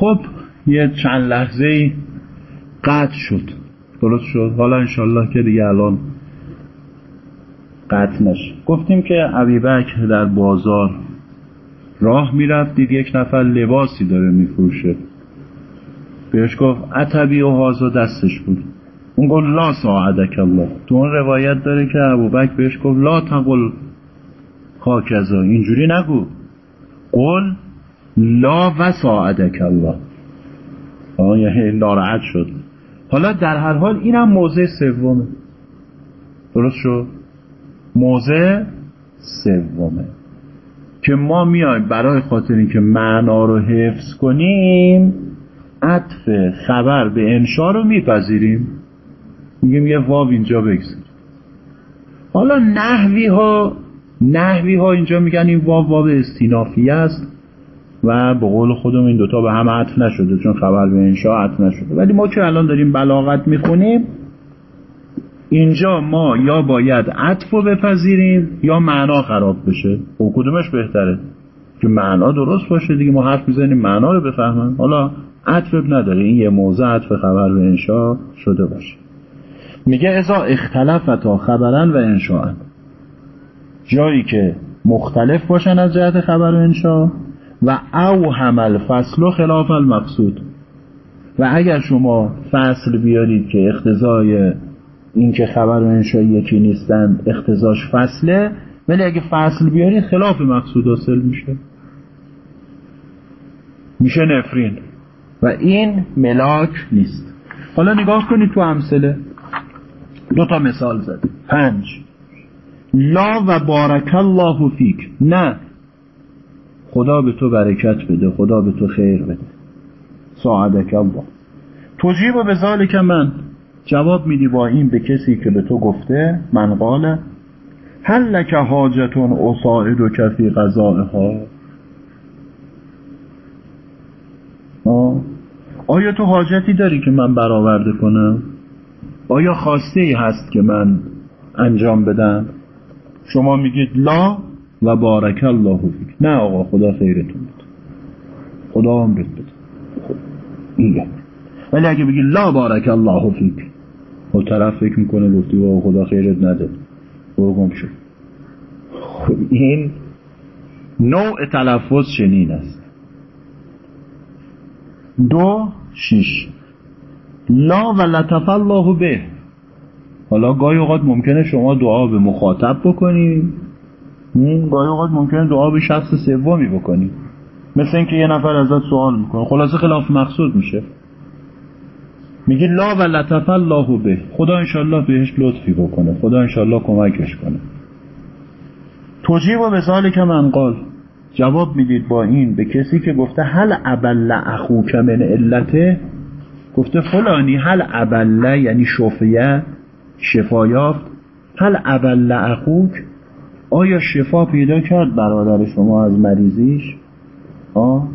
خب یه چند لحظه قطع شد. درست شد؟ حالا انشالله که دیگه الان قطع نشه. گفتیم که بکر در بازار راه می‌رفت دید یک نفر لباسی داره میفروشه. بهش گفت عتبی و هازا دستش بود. اون گفت لا ساعدک الله. تو اون روایت داره که ابوبکر بهش گفت لا تقل خاکزا. اینجوری نگو. قل لا و ساعدک الله یعنی ناراحت شد. حالا در هر حال اینم موضع سومه. درست شد؟ موضع سومه. که ما میایم برای خاطر اینکه معنا رو حفظ کنیم عطف خبر به انشا رو میپذیریم. میگیم یه واو اینجا بگذاریم. حالا نحوی ها نحوی ها اینجا میگن این واو واو استینافی است. و به قول خودم این دوتا به هم عطف نشده چون خبر به انشا عطف نشده. ولی ما که الان داریم بلاغت می‌خونیم اینجا ما یا باید عطف رو بپذیریم یا معنا خراب بشه. و خب کدومش بهتره؟ که معنا درست باشه دیگه ما حرف می‌زنیم معنا رو بفهمن. حالا عطف نداره این یه موضع عطف خبر به انشا شده باشه. میگه ازا اختلفتا خبرن و انشاءن جایی که مختلف باشن از جهت خبر و انشا و او همل فصل و خلاف المقصود. و اگر شما فصل بیارید که اختزای این که خبر و انشا یکی نیستند اختزاش فصله ولی اگه فصل بیارید خلاف مقصود حاصل میشه. میشه نفرین. و این ملاک نیست. حالا نگاه کنید تو امثله. دو تا مثال زد. پنج. لا و بارک الله فیک. نه. خدا به تو برکت بده خدا به تو خیر بده. ساعدک الله. توجیب به ذالک من. جواب میدی با این به کسی که به تو گفته من قاله هل لک حاجتون اصاعد و کفی ها آیا تو حاجتی داری که من برآورده کنم؟ آیا خواسته ای هست که من انجام بدم؟ شما میگید لا. و بارک الله فیک. نه آقا خدا خیرتون بده. خدا عمرت بده. این ولی اگه بگی لا بارک الله فیک خب طرف فکر می‌کنه گفتی و خدا خیرت نده. برو گم شد خب این نوع تلفظ چنین است. دو شیش لا و لطف الله به. حالا گاهی اوقات ممکنه شما دعا به مخاطب بکنید گاهی اوقات ممکنه دعا به شخص سومی بکنید مثل اینکه یه نفر ازت سوال می‌کنه. خلاصه خلاف مقصود میشه. میگه لا و لطف الله به. خدا انشالله بهش لطفی بکنه. خدا انشالله کمکش کنه. توجیب و به که من قال. جواب می‌دید با این به کسی که گفته هل ابل اخوک من علته گفته فلانی هل ابله یعنی شفیه شفا یافت هل ابل اخوک؟ آیا شفا پیدا کرد برادر شما از مریضیش؟ آه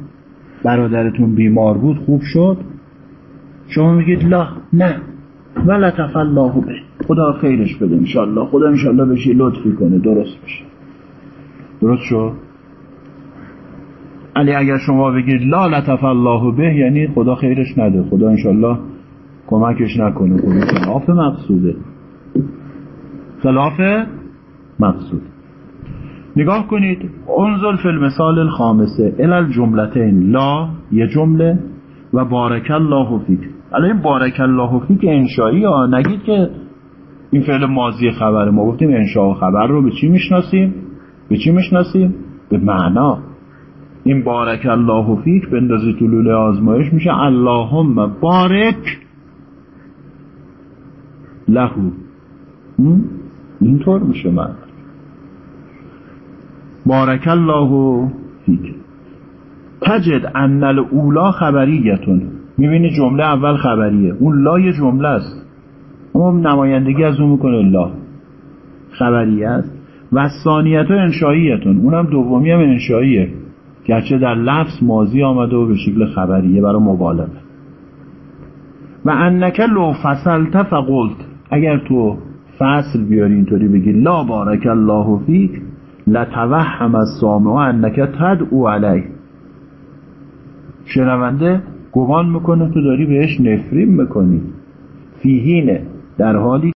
برادرتون بیمار بود خوب شد؟ شما میگید لا نه. ولا الله به. خدا خیرش بده انشالله. خدا انشالله بشه لطفی کنه. درست بشه. درست شد؟ علی اگر شما بگید لا لطف الله به یعنی خدا خیرش نده. خدا انشالله کمکش نکنه. خلاف مقصوده. خلاف مقصود. نگاه کنید. انظر فی المثال الخامسه. الال جملتین لا یه جمله. و بارک الله فیک. الان این بارک الله فیک انشایی ها. نگید که این فعل ماضی خبر ما گفتیم انشاء خبر رو به چی می‌شناسیم؟ به چی می‌شناسیم؟ به معنا. این بارک الله فیک بندازی تو آزمایش میشه. اللهم بارک لهو. اینطور میشه من بارک الله فیک. تجد ان الاولا خبریتون. می‌بینی جمله اول خبریه. اون لای جمله است. اما نمایندگی از اون می‌کنه لا. خبریه است. و ثانیت انشاییتون اونم دومی هم انشاییه گرچه در لفظ ماضی آمده و به شکل خبریه برای مبالغه. و انک لو فصلت فقلت. اگر تو فصل بیاری اینطوری بگی لا بارک الله فیک لتوهم از سامع انک او علی شنونده گمان می‌کنه تو داری بهش نفرین می‌کنی. فیهینه در حالی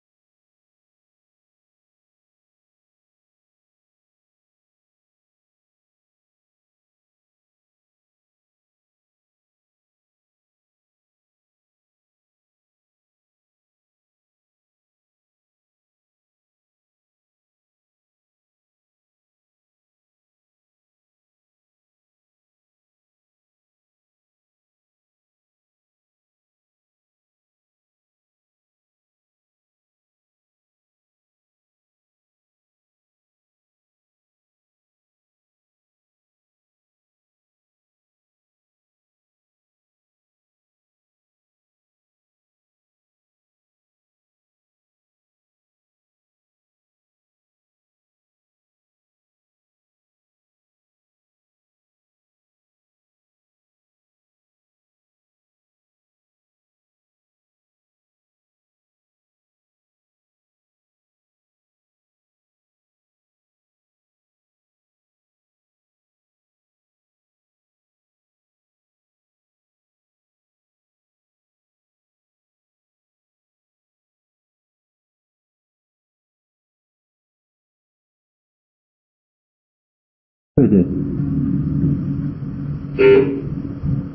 بده.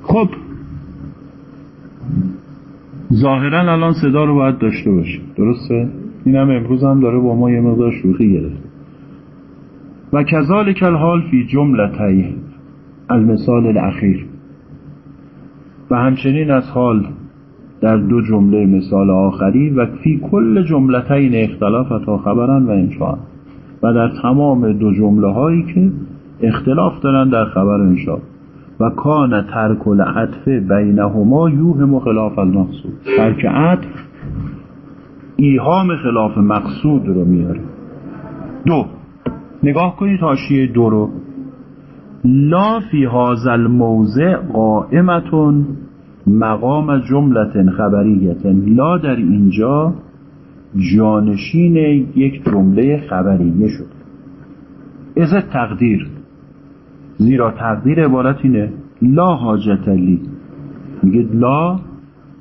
خب. ظاهرا الان صدا رو باید داشته باشیم درسته؟ این هم امروز هم داره با ما یه مقدار شوخی گرفت. و کذالک الحال فی جملتی المثال الاخیر. و همچنین از حال در دو جمله مثال آخری و فی کل جملتین اختلاف تا خبرن و انشاء. و در تمام دو جمله هایی که اختلاف دارن در خبر انشاء و کان ترک العطف بینهما یوهم خلاف المقصود. ترک عطف ایهام خلاف مقصود رو میاره. دو نگاه کنید حاشیه دو رو. لا فی هذا الموضع قائمتون مقام جملت خبریت لا در اینجا جانشین یک جمله خبریه شد. از تقدیر. زیرا تقدیر عبارت اینه لا حاجت لی. میگه لا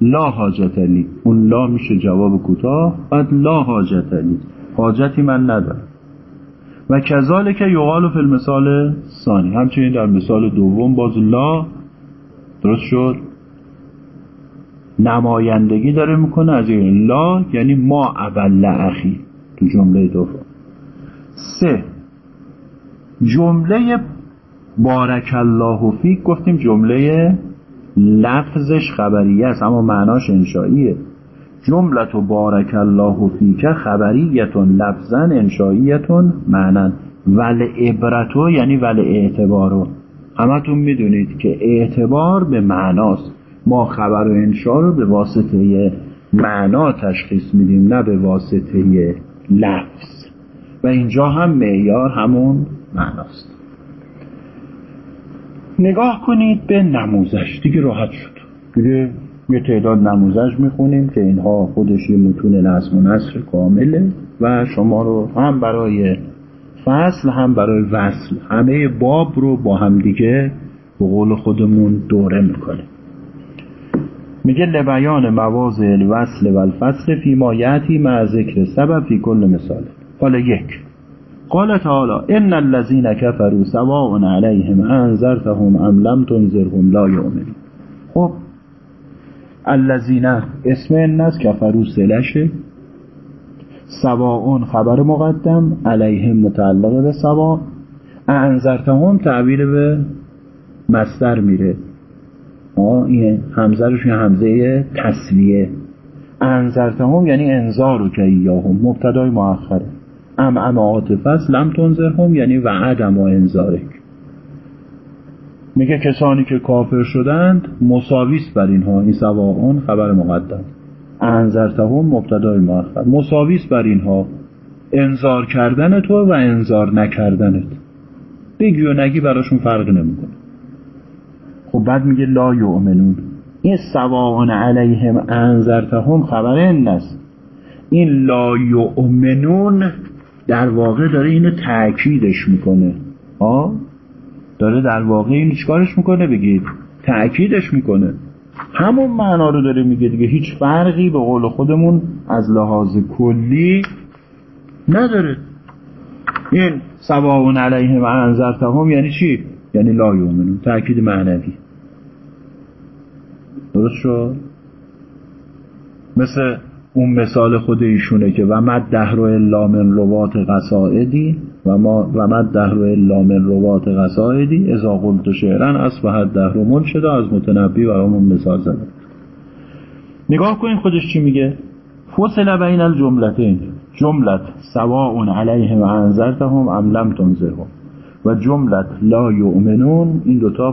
لا حاجت لی. اون لا میشه جواب کوتاه بعد لا حاجت لی. حاجتی من ندارم. و کذالک یقال فی المثال ثانی. همچنین در مثال دوم باز لا درست شد. نمایندگی داره می‌کنه از این لا یعنی ما ابل اخی. تو جمله دوم سه. جمله بارک الله فیک گفتیم جمله لفظش خبریه است اما معناش انشاییه جملت و بارک الله فیک خبریتون لفظا انشاییتون معنن ول عبرتو یعنی ول اعتبارو. همتون می‌دونید که اعتبار به معناست. ما خبر و انشا رو به واسطه معنا تشخیص میدیم نه به واسطه لفظ. و اینجا هم معیار همون معناست. نگاه کنید به نموزش. دیگه راحت شد. دیگه یه تعداد نموزش می‌خونیم که اینها خودش یه متون نظم و نصر کامله و شما رو هم برای فصل هم برای وصل همه باب رو با هم دیگه به قول خودمون دوره می‌کنه میگه لبیان مواضع الوصل و الفصل فی ما یعتی مع ذکر سبب فی کل مثال. حالا یک. قال تعالی ان الذين كفروا سواء عليهم انذرتهم ام لم تنذرهم لا يؤمنون خب الذين اسم الناس کفرو سلشه. سواء خبر مقدم علیهم متعلق به سوا. انذرتهم تعبیر به مصدر میره. آه این همزه روش همزه تسلیه انذرتهم یعنی انذارو که ایاهم مبتدای مؤخره. ام ام عاطفه است لم تنظرهم یعنی و عدم و انذارک. میگه کسانی که کافر شدند مساویست بر اینها. این سواعون خبر مقدم. انذرتهم مبتدای مؤخر مساویست بر اینها. انذار کردن تو و انذار نکردنت. بگی و نگی براشون فرق نمی‌کنه. خب بعد میگه لا یؤمنون. این سواعون علیهم انذرتهم خبر این است. این لا یؤمنون در واقع داره اینو تأکیدش می‌کنه. آه؟ داره در واقع این چیکارش می‌کنه؟ بگید تأکیدش می‌کنه. همون معنا رو داره میگه دیگه. هیچ فرقی به قول خودمون از لحاظ کلی نداره. این سواون علیه و انذرتهم یعنی چی؟ یعنی لا یومنون تأکید معنوی. درست شد؟ مثل اون مثال خود ایشونه که و مد دهر الا من روات قصائدی و ما و مد دهر الا من روات قصائدی اذا قلت شعرن اصبحت دهر منشده از متنبی و همون مثال زده. نگاه کنین خودش چی میگه؟ فصل بین الجملتین. جملت سواء علیهم و انذرتهم ام لم تنذرهم و جملت لا یؤمنون این دوتا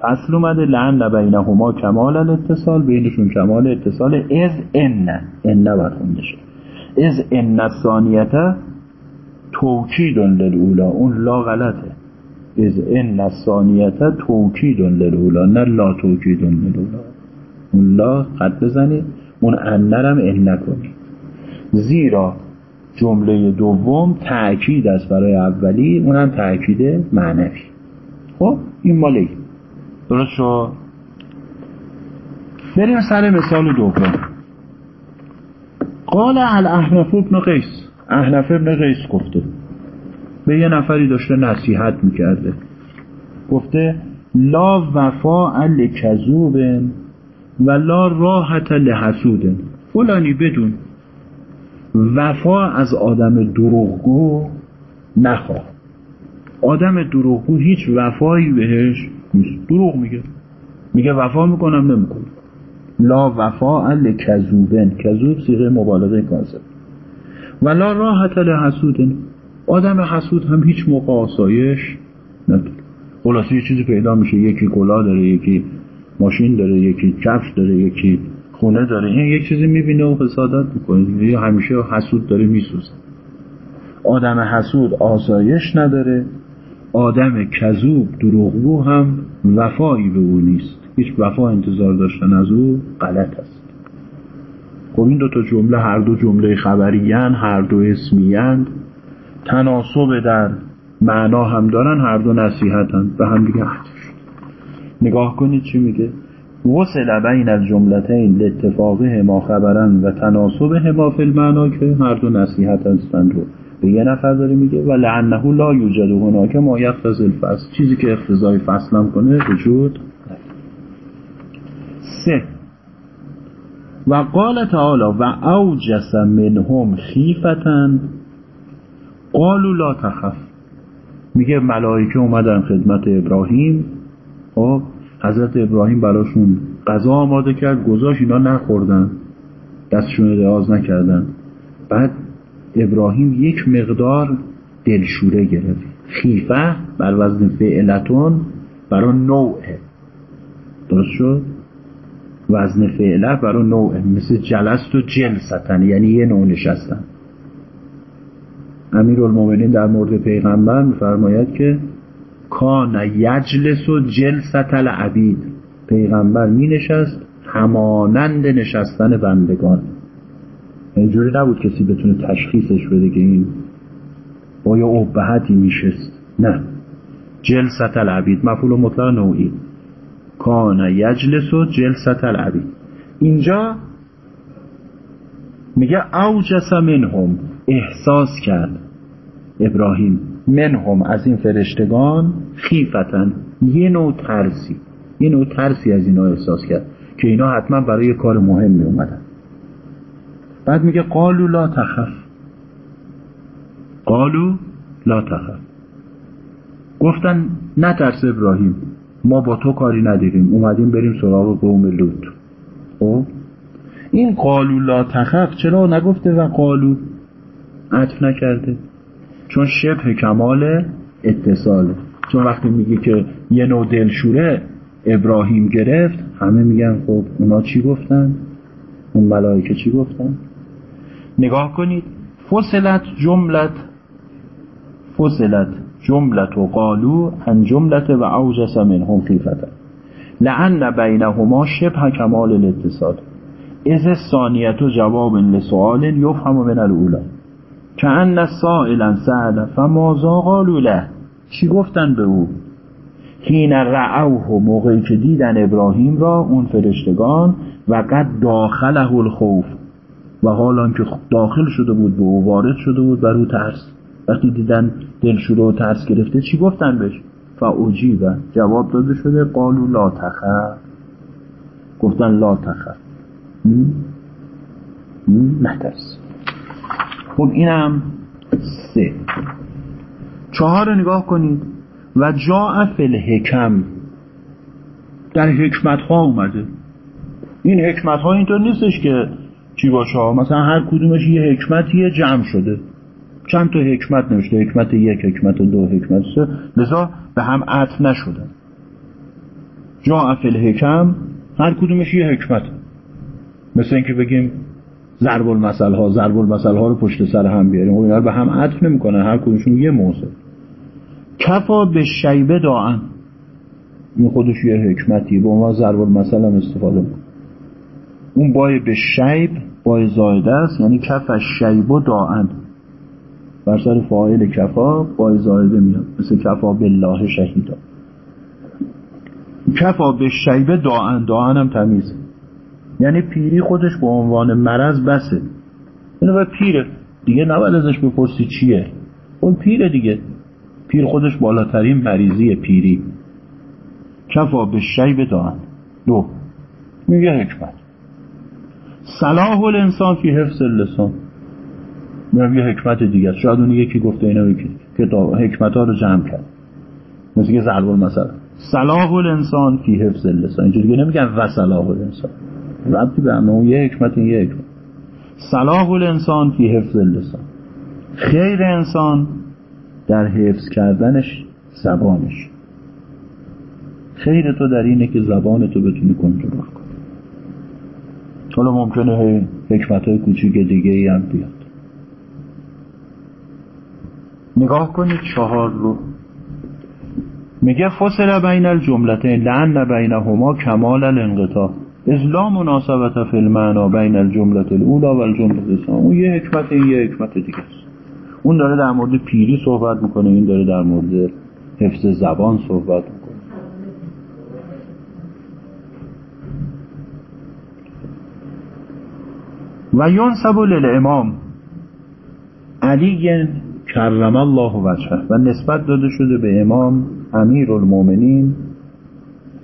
فصل اومده. لعن بینهما کمال الاتصال بینشون کمال اتصال. از ان ان باید خونده از ان الثانیت توکید للولا اون لا غلطه. از ان الثانیت توکید للولا نه لا توکید للولا اون لا خط بزنید. اون انرم ان نکنید. زیرا جمله دوم تأکید است برای اولی اونم تأکید معنوی. خب این مالی درست شد؟ بریم سر مثال دوم. قال الاحنف ابن قیس. احنف ابن قیس گفته. به یه نفری داشته نصیحت می‌کرده. گفته لا وفا لکذوب و لا راحت لحسود. فلانی بدون وفا از آدم دروغگو نخواه آدم دروغگو هیچ وفایی بهش نیست. دروغ میگه. میگه وفا می‌کنم نمی‌کنم. لا وفا لکذوبن کذوب سیغه مبالغه کاذب و لا راحت لحسودن آدم حسود هم هیچ موقع آسایش نداره. خلاصه یه چیزی پیدا میشه. یکی کلا داره یکی ماشین داره یکی کفش داره یکی خونه داره. این یک چیزی می‌بینه و حسادت می‌کنه. یا همیشه حسود داره میسوزه. آدم حسود آسایش نداره. آدم کذوب دروغگو هم وفایی به او نیست. هیچ وفا انتظار داشتن از او غلط است. خب این دو تا جمله هر دو جمله خبریان هر دو اسمیان تناسب در معنا هم دارن هر دو نصیحتن. به هم دیگه نگاه کنید چی میگه؟ وصل بین الجملتین لاتفاقه ما خبرن و تناسب ما فی المعنا که هر دو نصیحت هستند رو. به یه نفر داره میگه و لعنه لا یوجد هناک ما یقتضی الفصل. چیزی که اقتضای فصلم کنه وجود سه. و قال تعالی و اوجس منهم خیفتن قالوا لا تخف. میگه ملائکه اومدن خدمت ابراهیم. خب؟ حضرت ابراهیم براشون غذا آماده کرد گذاشت اینا نخوردن دستشون دراز نکردن. بعد ابراهیم یک مقدار دلشوره گرفت. خیفه بر وزن فعلتون برای نوعه. درست شد؟ وزن فعله برای نوعه مثل جلست و جلستن یعنی یه نوع نشستن. امیر در مورد پیغمبر میفرماید که کان یجلس و جلست العبید. پیغمبر می نشست همانند نشستن بندگان. اینجوری نبود کسی بتونه تشخیصش بده که این با یه عبهتی میشست. نه. جلست العبید مفعول مطلق نوعی. کان یجلس و جلست العبید. اینجا میگه اوجس منهم احساس کرد. ابراهیم منهم از این فرشتگان خیفتن یه نوع ترسی. یه نوع ترسی از اینا احساس کرد که اینا حتما برای کار مهم می اومدن. بعد میگه قالو لا تخف. قالو لا تخف. گفتن نترس ابراهیم ما با تو کاری نداریم. اومدیم بریم سراغ قوم لوط. خب؟ این قالو لا تخف چرا نگفته و قالو؟ عطف نکرده. چون شبه کمال اتصاله. چون وقتی میگه که یه نوع دلشوره ابراهیم گرفت همه میگن خب اونا چی گفتن؟ اون ملائکه چی گفتن؟ نگاه کنید. فصلت جملت فصلت جملت و قالو ان جملت و اوجس منهم خیفتا لعن بینهما شبه کمال الاتصال. از ثانیت جواب لسؤال یفهم من الاولا که ان سائلا سعد فمازا قالو له؟ چی گفتن به او؟ حین رعوه موقعی که دیدن ابراهیم را اون فرشتگان و قد داخله الخوف. و حالا که داخل شده بود به او وارد شده بود بر او ترس. وقتی دیدن دلشوره و ترس گرفته چی گفتن بهش؟ فعجیبه جواب داده شده قالو لا تخف. گفتن لا تخف. نترس. خب اینم سه. چهار نگاه کنید. و جا فی الحکم. در حکمت ها اومده. این حکمت ها اینطور نیستش که چی باشه. مثلا هر کدومش یه حکمتیه جمع شده. چند تا حکمت نوشته؟ حکمت یک حکمت دو حکمت سه. لذا به هم عطف نشدن جا فی الحکم هر کدومش یه حکمت. مثل اینکه بگیم ضرب المثل ها ضرب المثل ها رو پشت سر هم بیاریم. خب اینا به هم عطف نمی‌کنن هر کدومشون یه موضوع کفا به شیبه داعن. این خودش یه حکمتی به عنوان ضرب المثل هم استفاده اون بای به شیب بای زایده است یعنی کف شیب و داعن. بر سر فاعل کفا بای زایده میاد. مثل کفا بالله شهیدا. کفا به شیبه داعن داعن هم تمیزه. یعنی پیری خودش به عنوان مرض بسه. اینو به پیره دیگه نباید ازش بپرسی چیه. اون پیره دیگه. پیر خودش بالاترین مریضی پیری. کفا به شیب داعن دو. میگه حکمت. صلاح الانسان فی حفظ اللسان. میگه حکمت دیگه. شاید اون یکی گفته اینو یکی. کتاب حکمت ها رو جمع کرد. مثل که ضرب المثل. صلاح الانسان فی حفظ اللسان. اینجوری دیگه نمیگن و صلاح الانسان. ربطی به اون یه حکمت یه حکمت. صلاح الانسان فی حفظ اللسان. خیر انسان در حفظ کردنش زبانش. خیر تو در اینه که زبان تو بتونی کنترل کنی. حالا ممکنه حکمت های کوچیک دیگه ای هم بیاد. نگاه کنید چهار رو. میگه فصل بین الجملتین لعن بینهما کمال الانقطاع. از لا مناسبت فی المعنا بین الجملت الاولا و الجملت الثانیه اون یه حکمت این یه حکمت دیگه است. اون داره در مورد پیری صحبت می‌کنه این داره در مورد حفظ زبان صحبت می‌کنه. و ینسب للامام. علی کرم الله وجهه و نسبت داده شده به امام امیر المومنین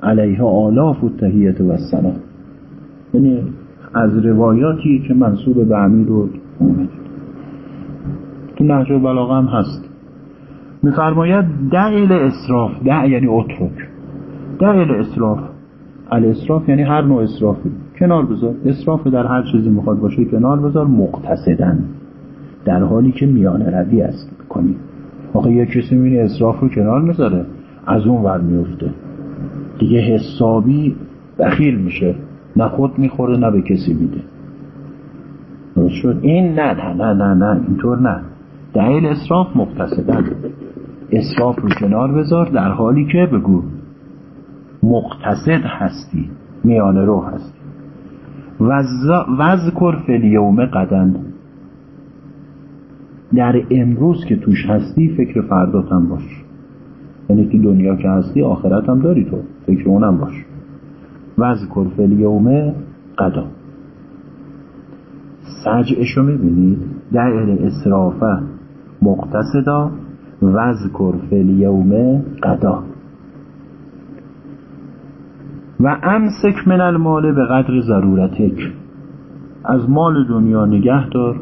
علیه آلاف و تهیت و سنا یعنی از روایاتی که منصوب به امیر رو تو نهج و بلاغه هم هست. میفرماید دعیل اسراف دع یعنی اترک. دعیل اسراف الاسراف یعنی هر نوع اسرافی. کنار بذار. اسراف در هر چیزی می‌خواد باشه کنار بذار. مقتصدن در حالی که میانه روی است. کنی. آخه یه کسی می‌بینی اسراف رو کنار می‌ذاره. از اون ور میفته دیگه حسابی بخیل میشه. نه خود می‌خوره نه به کسی میده. شد؟ این نه نه نه نه نه اینطور نه. دلیل اسراف مقتصدن اسراف رو کنار بذار در حالی که بگو مقتصد هستی میانه رو هستی. وذکر فلیوم قدن. در امروز که توش هستی فکر فردات هم باش. یعنی تو دنیا که هستی آخرت هم داری تو. فکر اونم باش. وذکر فلیوم قدا. سجعشو می‌بینید در اسرافه مقتصدا وذکر فلیوم قدا. و امسک من المال به قدر ضرورتک. از مال دنیا نگه دار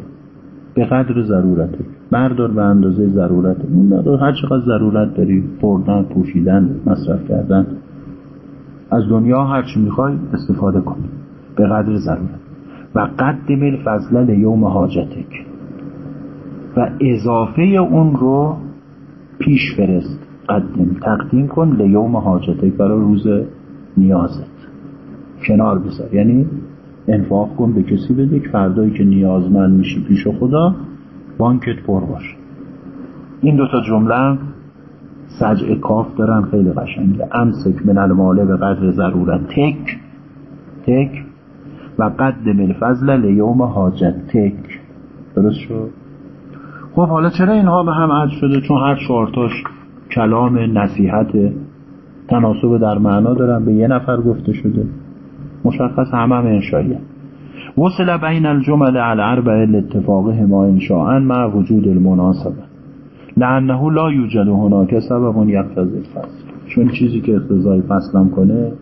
به قدر ضرورتک. بردار به اندازه ضرورت. اون هر چقدر ضرورت داری خوردن پوشیدن مصرف کردن. از دنیا هر چی می‌خوای استفاده کن. به قدر ضرورت و قدم الفضل لیوم حاجتک. و اضافه اون رو پیش فرست. قدم تقدیم کن لیوم حاجتک برای روز نیازت. کنار بذار. یعنی انفاق کن به کسی بده که فردایی که نیازمند میشی پیش خدا بانکت پر باشه این دوتا جمله سجع کاف دارن خیلی قشنگه. امسک من الماله به قدر ضرورت. تک تک. و قدم الفضل لیوم حاجت. تک. درست شد؟ خب حالا چرا اینها به هم عد شده؟ چون هر چهارتاش کلام نصیحت تناسب در معنا دارن. به یه نفر گفته شده. مشخص همه هم انشایی وصل بین الجمل الاربع الاتفاق ما انشاء مع وجود المناسبه. لانه لا یوجد هناك سبب یقتضی الفصل چون چیزی که اقتضای فصلم کنه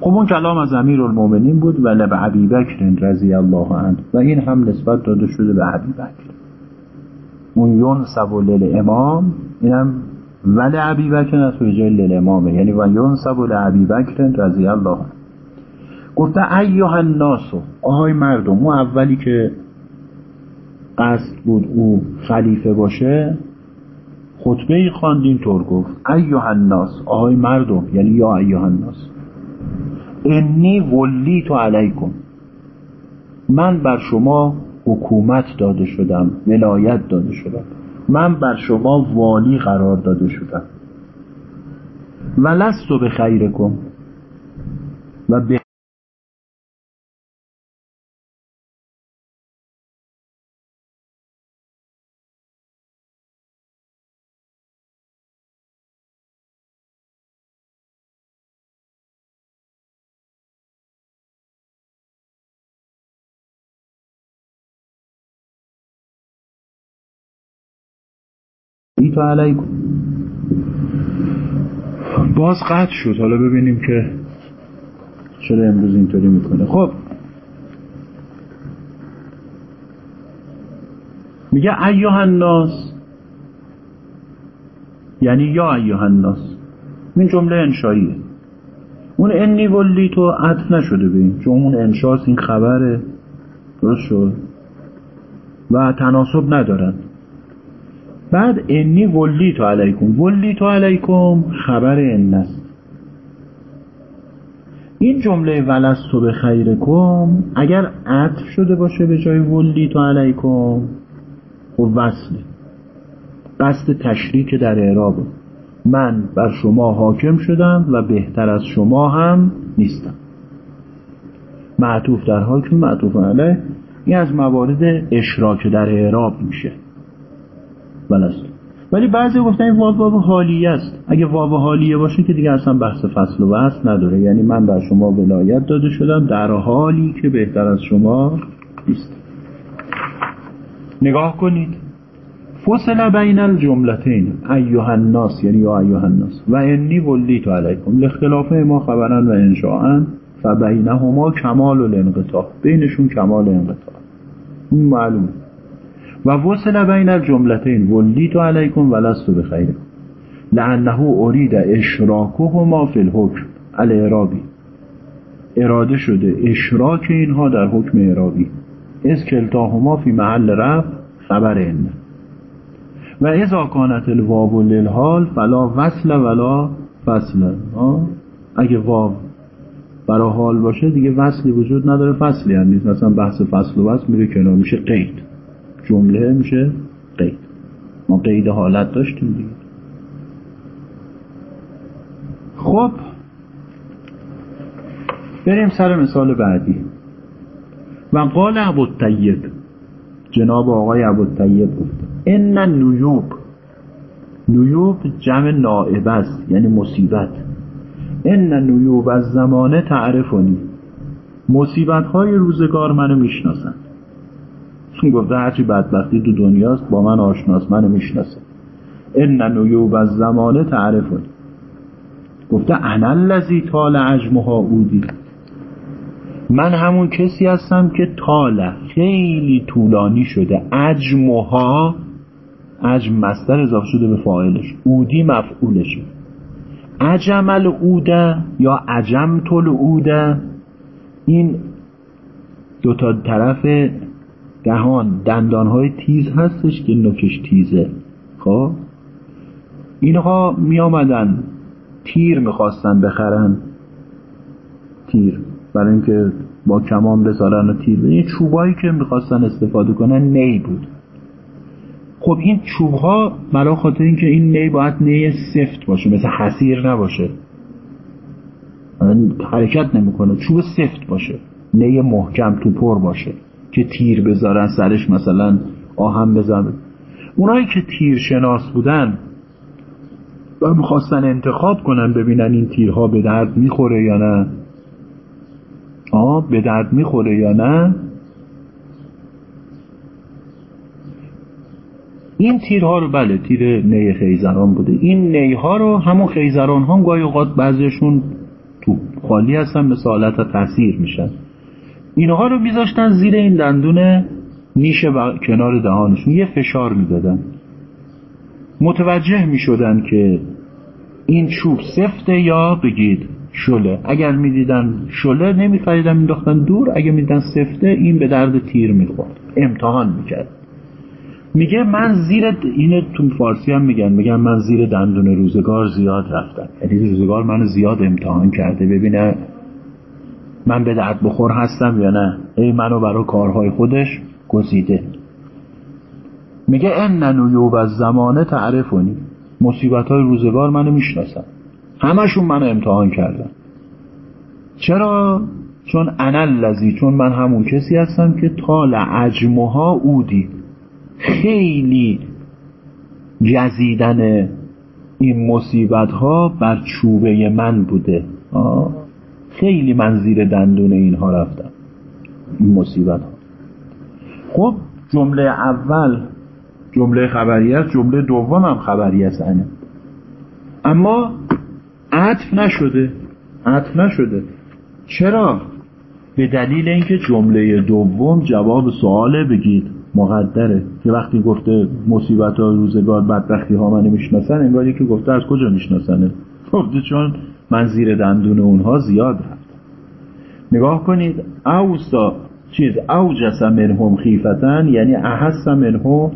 خب اون کلام از امیر المومنین بود و لب عبی بکر رضی الله عنه. و این هم نسبت داده شده به عبی بکر. اون یون سبول امام اینم ولی عبی بکر به جای امامه. یعنی و یون سبول عبی بکر رضی الله عنه. گفته ایوه الناسو آهای مردم اون اولی که قصد بود او خلیفه باشه خطبه ای خواند طور گفت ایوه الناس آهای مردم یعنی یا ایوه الناس انی ولی تو علیکم من بر شما حکومت داده شدم ولایت داده شدم من بر شما والی قرار داده شدم و لست به خیرکم و به تو علیکم. باز قطع شد. حالا ببینیم که چرا امروز اینطوری می‌کنه. خب. میگه ایوه الناس. یعنی یا ایوه الناس. این جمله انشاییه اون انی ولی تو عطف نشده به چون اون انشاس این خبره. درست شد؟ و تناسب ندارن. بعد انی ولی تو علیکم. ولی تو علیکم خبر ان است. این جمله ولستو به خیرکم اگر عطف شده باشه به جای ولی تو علیکم خب وصله. قصد تشریک در اعراب. من بر شما حاکم شدم و بهتر از شما هم نیستم. معطوف در حاکم معطوف علیه. این از موارد اشراک در اعراب میشه. ولست ولی بعضی گفتن این واو واو حالیه است. اگه واو حالیه باشه که دیگه اصلا بحث فصل و وصل نداره. یعنی من بر شما ولایت داده شدم در حالی که بهتر از شما نیست. نگاه کنید. فصل بین الجملتین. ایها الناس یعنی یا ایها الناس. و انی ولیت علیکم. لاختلاف ما خبرن و انشاءن. فبینهما کمال الانقطاع. بینشون کمال انقطاع این معلوم و وصل بین الجملتین. ولیت علیکم ولست بخیر. لانه ارید اشراکهما فی الحکم. الاعرابی. اراده شده اشراک اینها در حکم اعرابی. از کلتاهما فی محل رفع خبر این. و اذا کانت الواو للحال فلا وصل ولا فصل. اگه واو برا حال باشه دیگه وصلی وجود نداره. فصلی هم نیست. مثلا بحث فصل و وصل میره کنار میشه قید. جمله میشه قید. ما قید حالت داشتیم دیگه. خب. بریم سر مثال بعدی. و قال ابو الطیب. جناب آقای ابو الطیب گفت ان نیوب نیوب جمع نائب است یعنی مصیبت. ان نیوب از زمانه تعرفونی مصیبت های روزگار منو می‌شناسند. چون گفته هرچی بدبختی تو دنیاست با من آشناس منو می‌شناسه. ان نیوب از زمانه تعرفونی گفته انا الذی طال عجمها اودی. من همون کسی هستم که طال خیلی طولانی شده. عجمها عجم مستر اضافه شده به فاعلش. اودی مفعولشه عجم اوده یا عجم تل اوده این دوتا طرف دهان دندانهای تیز هستش که نوکش تیزه. خب؟ اینها می آمدن تیر می‌خواستن بخرن. تیر. برای اینکه با کمان بذارن و تیر. این چوبایی که می‌خواستن استفاده کنن نی بود. خب این چوب ها خاطر اینکه این نی باید نی سفت باشه مثل حسیر نباشه. حرکت نمی‌کنه. چوب سفت باشه. نی محکم تو پر باشه. که تیر بذارن سرش مثلا آهم بزن اونایی که تیر شناس بودن و می‌خواستن انتخاب کنن ببینن این تیرها به درد می‌خوره یا نه. آه به درد می‌خوره یا نه. این تیرها رو بله تیر نی خیزران بوده. این نیها رو همون خیزران هم گاهی اوقات بعضیشون تو خالی هستن حالت تاثیر میشن. اینها رو میذاشتن زیر این دندون نیش کنار دهانشون یه فشار می‌دادن. متوجه می‌شدن که این چوب سفته یا بگید شله. اگر می‌دیدن شله نمیخریدن میداختن دور. اگر می‌دیدن سفته این به درد تیر می‌خورد. امتحان می‌کرد. میگه من زیر اینه تو فارسی هم میگن. میگن من زیر دندون روزگار زیاد رفتم. یعنی روزگار منو زیاد امتحان کرده. ببینه من به درد بخور هستم یا نه؟ ای منو برای کارهای خودش گزیده. میگه ان نویوب از زمانه تعرفونی مصیبت های روزگار منو می‌شناسن. همشون منو امتحان کردن. چرا؟ چون انا لذی چون من همون کسی هستم که طال عجمها اودی خیلی جزیدن این مصیبت ها بر چوبه من بوده. آه. خیلی من زیر دندون اینها رفتم. این مصیبت ها خب جمله اول جمله خبری است جمله دوم هم خبری است اما عطف نشده. عطف نشده. چرا؟ به دلیل اینکه جمله دوم جواب سواله بگید. مقدره. که وقتی گفته مصیبت ها روزگار بدبختی ها من می‌شناسن انگاری که گفته از کجا میشناسنه؟ گفته چون من زیر دندون اونها زیاد رفتم. نگاه کنید اوسا چیز اوجس منهم خیفتن یعنی احس منهم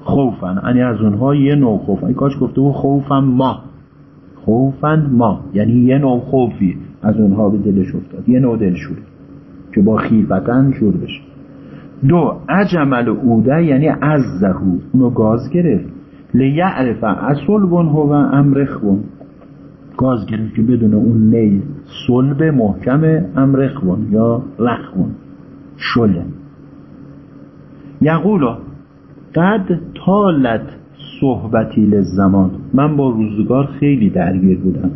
خوفن. یعنی از اونها یه نوع خوفن کاش گفته بود خوفن ما. خوفن ما. یعنی یه نوع خوفی از اونها به دلش افتاد. یه نوع دلشوری که با خیفتن شور بشه. دو اجمل اوده یعنی از زهو اونو گاز گرفت. لیعرف اصل بن هو امرخ بن گاز گرفت که بدون اون نی صلب محکم امرخ بن یا رخ بن شله. یقولا قد تالت صحبتی زمان من با روزگار خیلی درگیر بودم.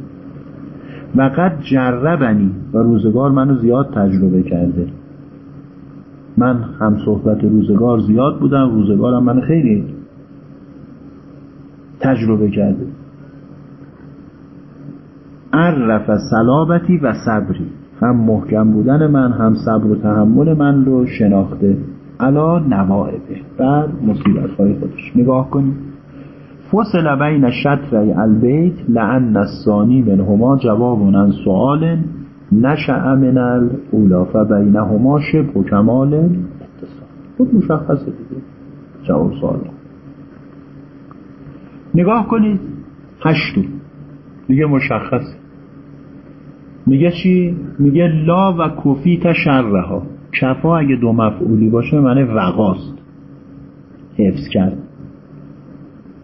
و قد جربنی و روزگار منو زیاد تجربه کرده. من هم صحبت روزگار زیاد بودم روزگارم من خیلی تجربه کرده. عرف سلابتی و صبری. هم محکم بودن من هم صبر و تحمل من رو شناخته. علا نوائبه. بر مصیبت های خودش. نگاه کنید فصل بین شطر البیت لعن الثانی منهما جواب عن سؤال نشأ من الاولا فبینهما شبه و کمال خود مشخصه دیگه. جواب سوال نگاه کنید. هشتو میگه مشخص میگه چی؟ میگه لا و کفیت شرها. کفا اگه دو مفعولی باشه معنی وقاست. حفظ کرد.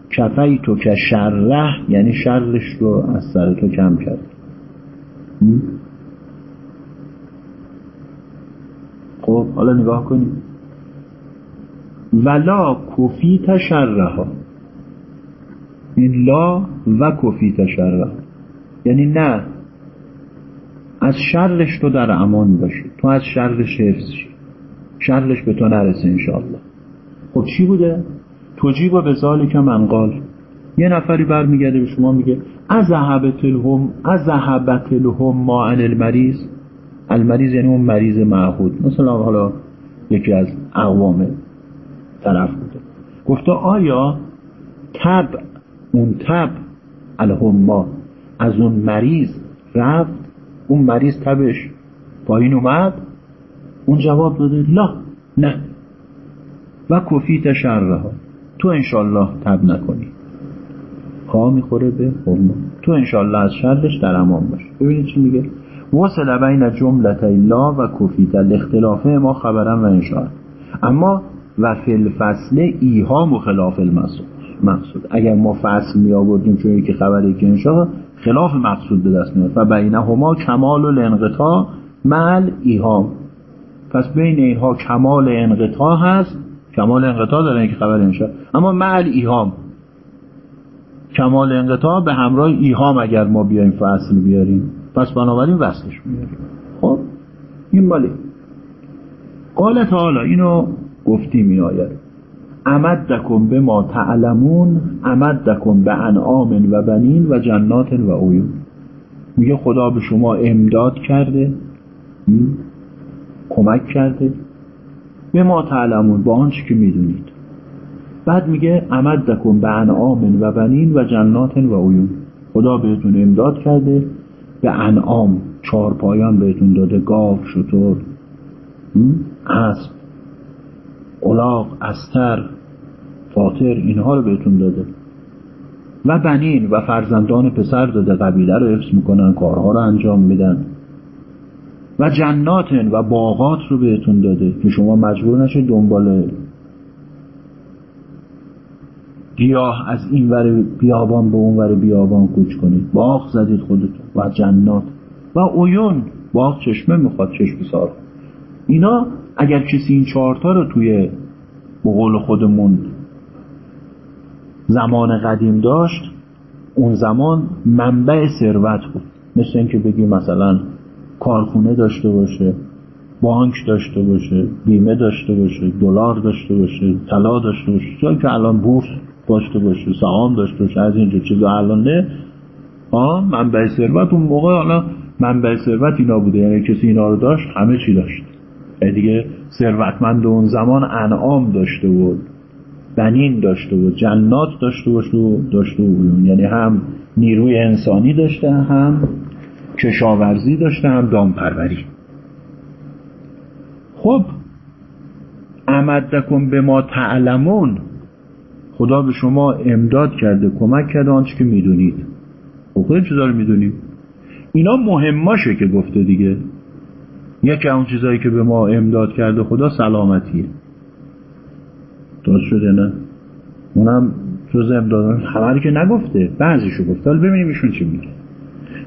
کفایی تو که شره یعنی شرش رو از سر تو کم کرد. خب حالا نگاه کنید ولا کفیت شرها. این لا و کفیت شرها. یعنی نه از شرش تو در امان باشی. تو از شرش حفظ شی. شرش به تو نرسه انشاءالله. خب چی بوده؟ توجیب و به که منقال یه نفری برمیگرده به شما میگه از الهم از الهم ما ان المریض؟ المریض یعنی اون مریض معهود. مثلا حالا یکی از اقوام طرف بوده. گفته آیا تب اون تب الهم ما از اون مریض رفت؟ اون مریض تبش پایین اومد اون جواب داده لا نه. و کفیت شرها. تو انشالله تب نکنی. خواه می‌خوره به خورما تو انشالله از شرش در امان باش. ببینید چی میگه؟ وصل بین جملت لا و کفیت. الاختلافه ما خبرم و انشاء. اما و فی الفصل ایها مخلاف المقصود اگر ما فصل می آوردیم چون یکی خبری که انشاء خلاف مقصود به دست میاد و بینهما کمال الانقطاع مل ایهام پس بین اینها کمال انقطاع هست کمال انقطاع داره که خبر انشاء اما مل ایهام. کمال انقطاع به همراه ایهام اگر ما بیایم فصل بیاریم. پس بنابراین وصلش میاریم خب این مالی. قال تعالی اینو گفتیم این آیه امدکم به ما تعلمون امدکم به انعام و بنین و جنات و عیون. میگه خدا به شما امداد کرده کمک کرده. به ما تعلمون با آنچه که می‌دونید. بعد میگه امدکم به انعام و بنین و جنات و عیون. خدا بهتون امداد کرده به انعام چهار پایان بهتون داده گاو شطور اسب. الاغ استر فاطر اینها رو بهتون داده. و بنین و فرزندان پسر داده قبیله رو حفظ می‌کنن کارها رو انجام میدن. و جناتن و باغات رو بهتون داده که شما مجبور نشید دنبال گیاه از این ور بیابان به اون ور بیابان کوچ کنید. باغ زدید خودتون و جنات. و عیون باغ چشمه می‌خواد چشم سار. اینا اگر کسی این چهارتا رو توی به قول خودمون زمان قدیم داشت اون زمان منبع ثروت بود. مثل اینکه بگی مثلا کارخونه داشته باشه بانک داشته باشه بیمه داشته باشه دلار داشته باشه طلا داشته باشه جایی که الان بورس داشته باشه سهام داشته باشه از اینجا چیزا الان نه. آه منبع ثروت اون موقع حالا منبع ثروت اینا بوده. یعنی کسی اینا رو داشت همه چی داشت. دیگه ثروتمند اون زمان انعام داشته بود بنین داشته بود جنات داشته و داشته بود یعنی هم نیروی انسانی داشته هم کشاورزی داشته هم دامپروری. خب امدکم به ما تعلمون. خدا به شما امداد کرده کمک کرده آنچه که می‌دونید. خب خود چیزا رو می‌دونیم. اینا مهماشه که گفته دیگه. یکی اون چیزایی که به ما امداد کرده خدا سلامتیه. درست شده نه؟ اونم جز امداد همه که نگفته بعضیشو گفته. حالا ببینیم ایشون چی میگه.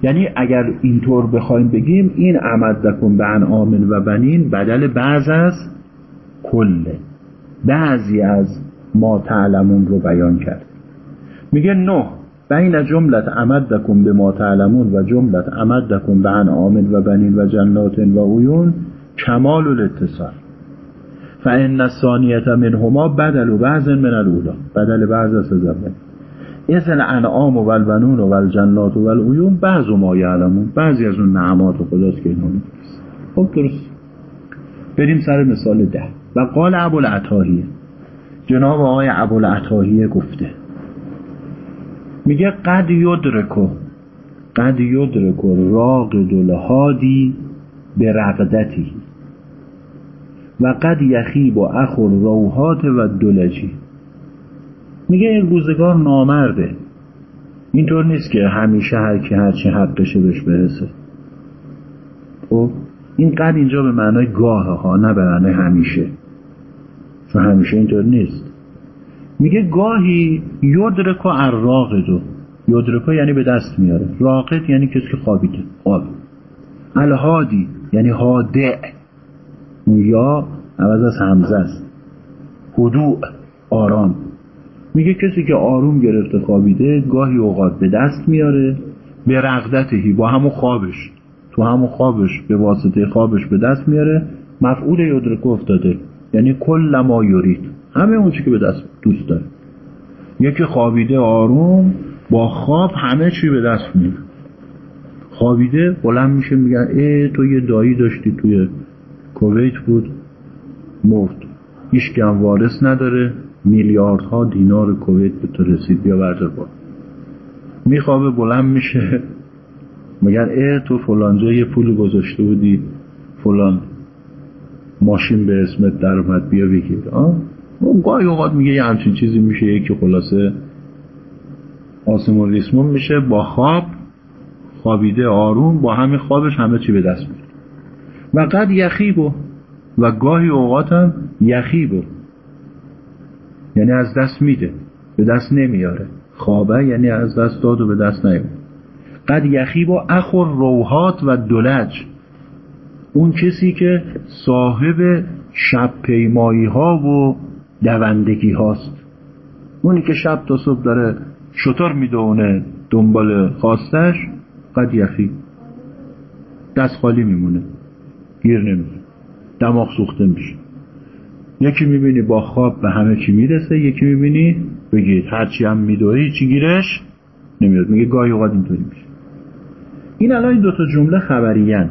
یعنی اگر اینطور بخوایم بگیم این دکن به انعام و بنین بدل بعض از کله بعضی از ما تعلمون رو بیان کرد. میگه نه. بین جملت امدکم به ما تعلمون و جملت امدکم به انعام و بنین و جنات و عیون کمال الاتصال. فان الثانیه منهما بدل و بعض من الاولا بدل بعض از اول اذن انعام و البنون و الجنات و العیون بعض ما یعلمون. بعضی از اون نعمات خداست که اینها خب درست. بریم سر مثال ده. و قال ابو العطاهیه جناب آقای ابو العطاهیه گفته. میگه قد یدرکو قد یدرکو راقد الهادی به رقدتی و قد یخیب و اخر روحات و دلجی. میگه این روزگار نامرده. اینطور نیست که همیشه هر کی هرچی حقشه بهش برسه. خب این قد اینجا به معنای گاه ها نه به معنای همیشه. چون همیشه اینطور نیست. میگه گاهی یدرکو الراقدو یدرکو یعنی به دست میاره. راقد یعنی کسی که خوابیده. خواب. الهادی یعنی هاده یا عوض از همزه است. هدوء آرام. میگه کسی که آروم گرفته خوابیده گاهی اوقات به دست میاره. به رغدتهی با همون خوابش. تو همون خوابش به واسطه خوابش به دست میاره. مفعول یدرکو افتاده. یعنی کل ما یورید همه اون که به دست دوست داره. یکی خوابیده آروم با خواب همه چی به دست میاره خوابیده بلند میشه میگن ای تو یه دایی داشتی توی کویت بود مرد. هیچ وارث نداره میلیاردها دینار کویت به تو رسید بیا بردار با. میخوابه بلند میشه. میگن ای تو فلانجا یه پول گذاشته بودی فلان ماشین به اسمت در اومد بیا بگیر. آه؟ گاهی اوقات میگه یه همچین چیزی میشه یکی خلاصه آسمون ریسمون میشه با خواب خوابیده آروم با همین خوابش همه چی به دست میده و قد یخیبو و گاهی اوقات هم یخیبو. یعنی از دست میده به دست نمیاره. خوابه یعنی از دست داد و به دست نیاره قد یخیب و روحات و دلج. اون کسی که صاحب شب پیمایی ها و دوندگی هاست. اونی که شب تا صبح داره شطور می‌دونه دنبال خواستش قد یخی. دست خالی میمونه. گیر نمیده دماغ سوخته میشه. یکی می‌بینی با خواب به همه چی می‌رسه یکی می‌بینی بگید هرچی هم میدوی چی گیرش نمیاد. میگه گاهی اوقات اینطوری میشه. این الان این دوتا جمله خبریان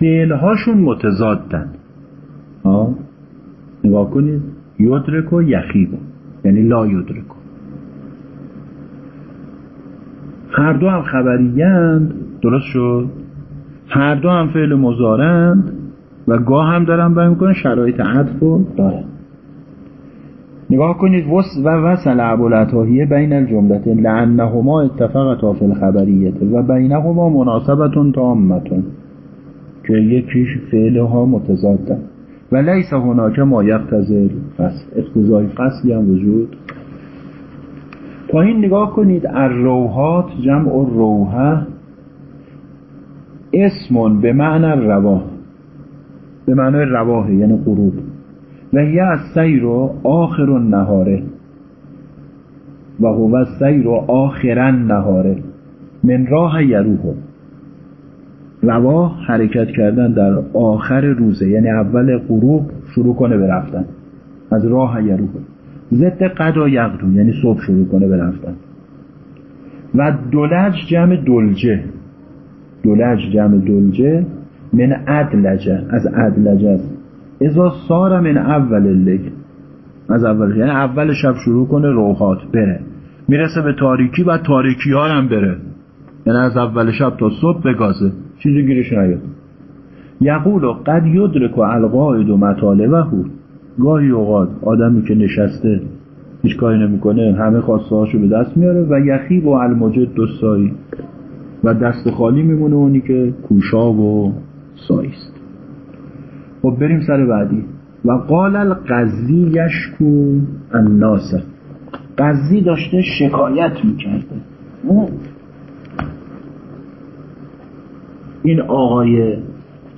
فعلهاشون متضادن. ها نگاه کنید. یدرک و یخیب یعنی لا یدرک هر دو هم خبریند درست شد؟ هر دو هم فعل مزارند و گاه هم دارن بیان می‌کنن. شرایط عطف رو دارن. نگاه کنید. وس و وصل ابوالعطاهیه بین الجملتين لانهما اتفقتا فی الخبریت و بینهما مناسبتون تامتون. که یکیش فعل ها متضادن. و لیس هناک ما یقتضی فصل اقتضای فصلی هم وجود. پایین نگاه کنید الروحات جمع روحه اسمون به معنی رواه به معنی رواه یعنی غروب. و هی از سیر آخر نهاره و هو سیر آخرا نهاره. من راه یروه رواه حرکت کردن در آخر روزه یعنی اول غروب شروع کنه به از راه یروه ضد قدا یقدو یعنی صبح شروع کنه به و دولج جمع دلجه دولج جمع دلجه من ادلجه. از ادلجه است. ازا سار من اول لیل. از اول یعنی اول شب شروع کنه روحات بره. می‌رسه به تاریکی و تاریکی ها هم بره. یعنی از اول شب تا صبح بگازه چیزی گیرش نیاد. یقول قد یدرک القاعد و مطالبه گاهی اوقات آدمی که نشسته هیچ کاری نمی‌کنه همه خواسته هاشو به دست میاره و یخیب و المجد دوستایی و دست خالی میمونه اونی که کوشا و سایست خب بریم سر بعدی. و قال القضی یشکو الناس. قضی داشته شکایت می‌کرده. این آقای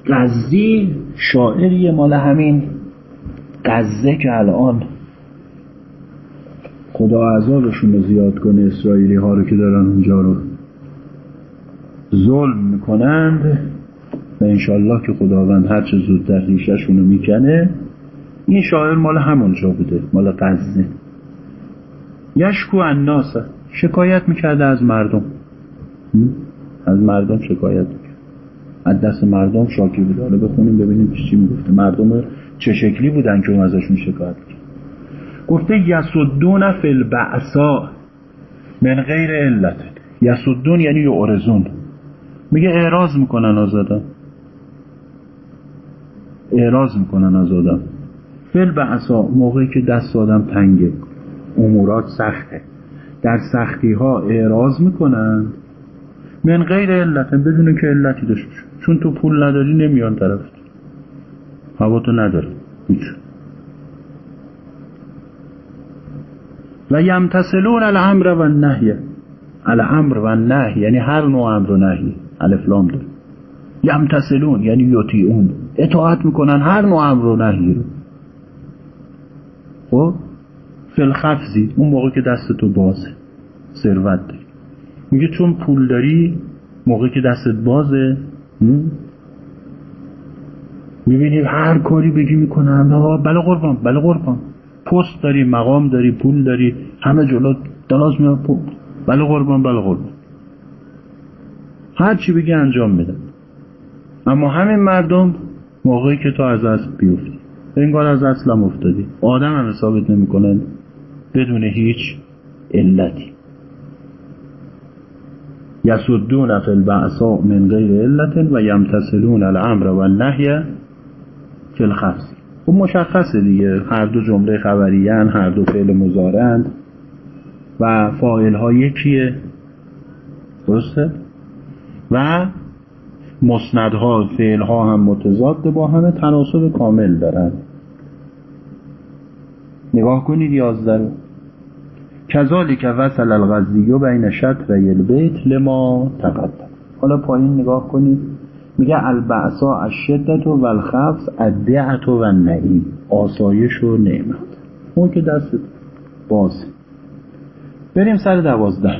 قضی شاعری مال همین قزه که الان خدا عذابشون رو زیاد کنه اسرائیلی ها رو که دارن اونجا رو ظلم می‌کنند و انشالله که خداوند هر چه زودتر ریشهشون رو می‌کنه این شاعر مال همونجا بوده مال قزه یشکو الناس شکایت می‌کرده از مردم. از مردم شکایت از دست مردم شاکی بوده حالا بخونیم ببینیم چی می‌گفته. مردم چه شکلی بودن که اون ازشون شکایت کرد؟ گفته یسدون فی البعثا من غیر علت. یسدون یعنی یعرزون میگه اعراض می‌کنن از آدم اعراض می‌کنن از آدم فل بعصا موقعی که دست آدم تنگه. امورات سخته. در سختی ها اعراض می‌کنن. من غیر علت. بدون که علتی داشته چون تو پول نداری نمیان طرفت هوا تو نداره. هیچ. و یمتسلون الامر و النهی. الامر و نهی یعنی هر نوع امر و نهی. الفلام داره. یمتسلون یعنی یطیعون. اطاعت می‌کنن هر نوع امر و نهی رو. خب؟ فلخفزی اون موقع که دست تو بازه. ثروت داری. میگه چون پول داری موقع که دستت بازه می‌بینی هر کاری بگی می‌کنن بله قربان بله قربان. پست داری مقام داری پول داری همه جلو دراز میاد پول بله قربان بله قربان. هر چی بگی انجام میدن اما همین مردم موقعی که تو از اصل بیفتی. انگار از اصلم افتادی. آدم هم حسابت نمی‌کنن بدون هیچ علتی. یسدون فی البعصاء من غیر علت و یمتثلون الامر و النهی فی الخفض خب مشخصه دیگه. هر دو جمله خبریان هر دو فعل مزارند و فاعل ها یکیه درسته؟ و مسندها فعل ها هم متضاد با همه تناسب کامل دارن نگاه کنید یازده رو. کذالک وصل الغزی بین شطر البیت لما تقدم. حالا پایین نگاه کنید. میگه البعصا الشدت و الخفض الدعت و النعیم. آسایش و نعمت. اون که دست باز. بریم سر دوازده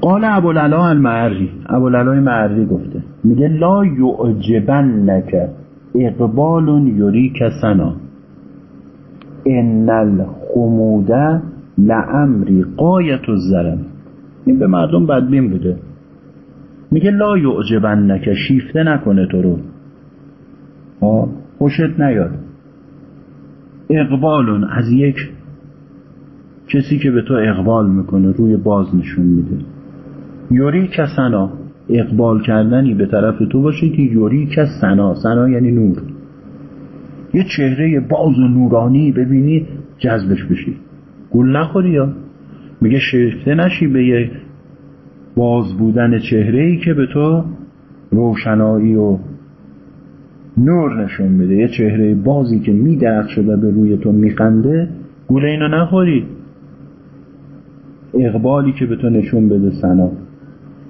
قال ابوالعلا المعری. ابوالعلا معری گفته. میگه لا یعجبنک اقبال یریک سنا. ان الخموده لعمری قایت الزرم این به مردم بدبین بوده. میگه لا یعجبنک شیفته نکنه تو رو. خوشت نیاد. اقبالون از یک کسی که به تو اقبال می‌کنه روی باز نشون میده. یوری سنا اقبال کردنی به طرف تو باشه که یوری سنا سنا یعنی نور. یه چهره باز و نورانی ببینی جذبش بشی. گول نخوری یا؟ میگه شفته نشی به یه باز بودن چهره ای که به تو روشنایی و نور نشون بده یه چهره بازی که میدرخشه و به روی تو میخنده گول اینو نخوری. اقبالی که به تو نشون بده سنا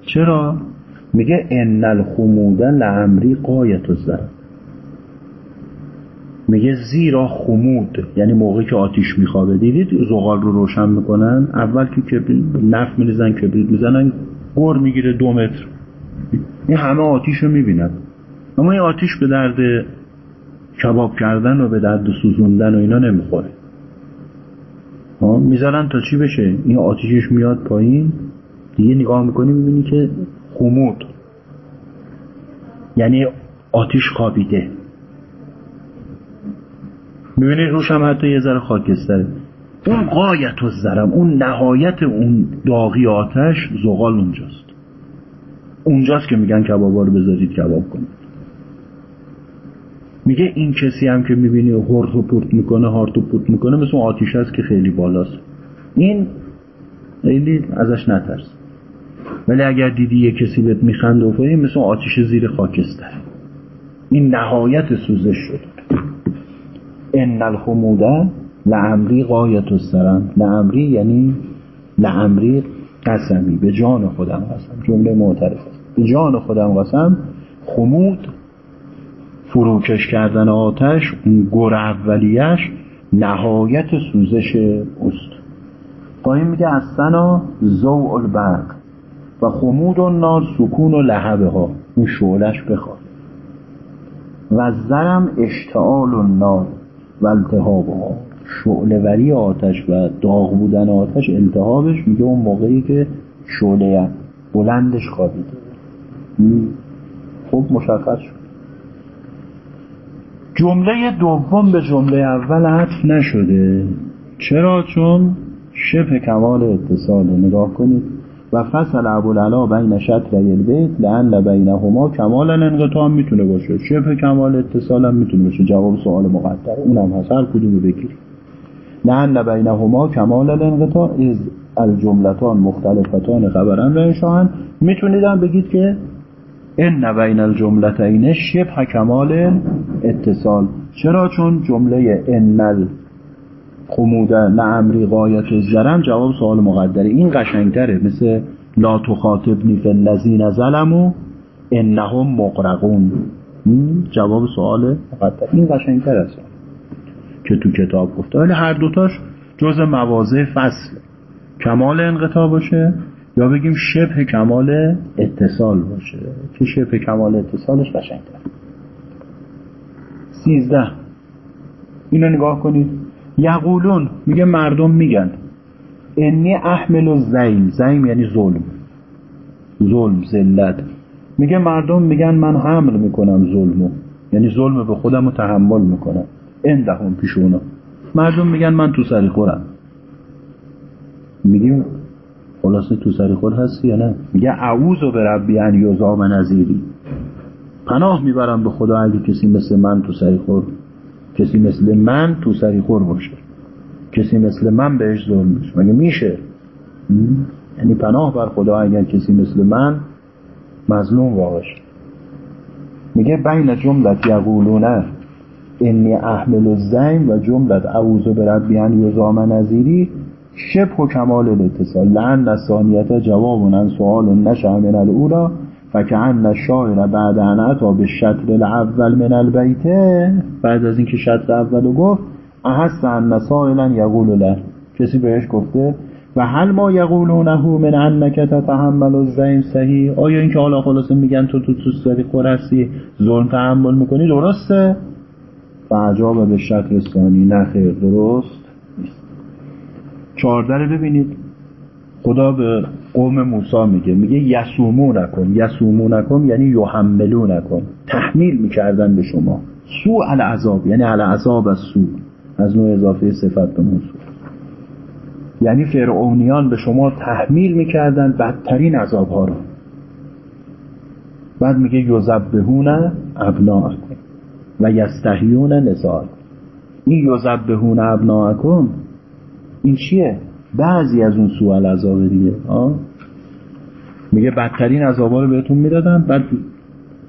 چرا؟ میگه ان الخموده لعمری قایت الزر میگه زیرا خمود یعنی موقعی که آتیش میخوابه. دیدید؟ زغال رو روشن می‌کنن. اول که کبریت نفت میریزن کبریت می‌زنن گر می‌گیره دو متر. این همه آتیش رو می‌بینن. اما این آتیش به درد کباب کردن و به درد سوزوندن و اینا نمی‌خوره. می‌ذارن تا چی بشه؟ این آتیشش میاد پایین. دیگه نگاه می‌کنی می‌بینی که خمود. یعنی آتیش خوابیده. می‌بینی روش هم حتی یه ذره خاکستره. اون قایت و زرم اون نهایت اون داغی آتش زغال اونجاست. اونجاست که میگن کبابا رو بذارید کباب کنید. میگه این کسی هم که می‌بینی هرت و پورت می‌کنه هارت و پورت می‌کنه مثل آتیش هست که خیلی بالاست. این خیلی ازش نترس. ولی اگر دیدی یه کسی بهت میخنده و مثل آتیش زیر خاکستر. این نهایت سوزش شد. ان الخموده لعمری قایت السرم لعمری یعنی لعمری قسمی به جان خودم قسم جمله معترف است به جان خودم قسم خمود فروکش کردن آتش اون گر اولیش نهایت سوزش است پایین میگه از سنا زوع البرق و خمود و نار سکون و لحبه ها اون شعلش بخواد و زرم اشتعال و نار و التهاب ها شعله وری آتش و داغ بودن آتش التهابش میگه اون موقعی که شعله بلندش خوابیده. خب مشخص شد. جمله دوم به جمله اول عطف نشده. چرا؟ چون شبه کمال اتصال. نگاه کنید. و فصل ابوالعلا بین شطر البیت لان بینهما کمال انقطاع می‌تونه باشه. شبه کمال اتصال هم می‌تونه باشه. جواب سوال مقدر. اونم هست. هر کدوم بگیرید لان بینهما کمال الانقطاع. از الجملتان مختلفتان خبرن انشاهن می‌تونید هم بگید که ان بین الجملتین شبه کمال اتصال. چرا؟ چون جمله ان خموده لعمری قایت زرم جواب سوال مقدره. این قشنگتره مثل لا تخاطبنی فی الذین ظلموا انهم مقرقون جواب سوال مقدر این قشنگتر است که تو کتاب گفته. ولی هر دوتاش جز مواضع فصل. کمال انقطاع باشه یا بگیم شبه کمال اتصال باشه. که شبه کمال اتصالش قشنگتر سیزده. اینو نگاه کنید. یقولون میگه مردم میگن. انی احمل و زیم زیم یعنی ظلم. ظلم زلت میگه مردم میگن من حمل می‌کنم ظلمو. یعنی ظلم به خودم رو تحمل می‌کنم. اندهم پیش اونا. مردم میگن من تو سری خورم. میگیم خلاصه تو سری خور هستی یا نه؟ میگه اعوذ به ربی ان پناه می‌برم به خدا اگه کسی مثل من تو سری خور. کسی مثل من تو سری خور باشه. کسی مثل من بهش ظلم بشه. مگه میشه؟ یعنی پناه بر خدا اگر کسی مثل من مظلوم واقع میگه بین جملت یقولونه انی احمل الزیم و جملت اعوذ بربی ان یزام نظیری شبه و کمال الاتصال. لعن ثانیت جواب سوال نشأ من الاولا فکعن الشاعر بعد ان عطا به شطر الاول من البیته بعد از اینکه شطر اول گفت احس ان سائلا یقول له. کسی بهش گفته و هل ما یقولونه من انک تتحمل الزیم صحیح؟ آیا اینکه حالا خلاصه میگن تو تو تو سری هستی ظلم تحمل می‌کنی درسته؟ فعجاب به شکل ثانی. نخیر درست نیست. چهارده رو ببینید. خدا به قوم موسی میگه. میگه یسومو نکن. یسومو نکن یعنی یحملو نکن. تحمیل می‌کردن به شما. سو العذاب. یعنی العذاب از سو از نوع اضافه صفت به موضوع. یعنی فرعونیان به شما تحمیل می‌کردن بدترین عذاب ها رو. بعد میگه یزبهون ابناءکم و یستحیون نساءکم. این یزبهون ابناءکم این چیه؟ بعضی از اون سوال عذاب دیگه؟ میگه بدترین عذابا رو بهتون می‌دادن بعد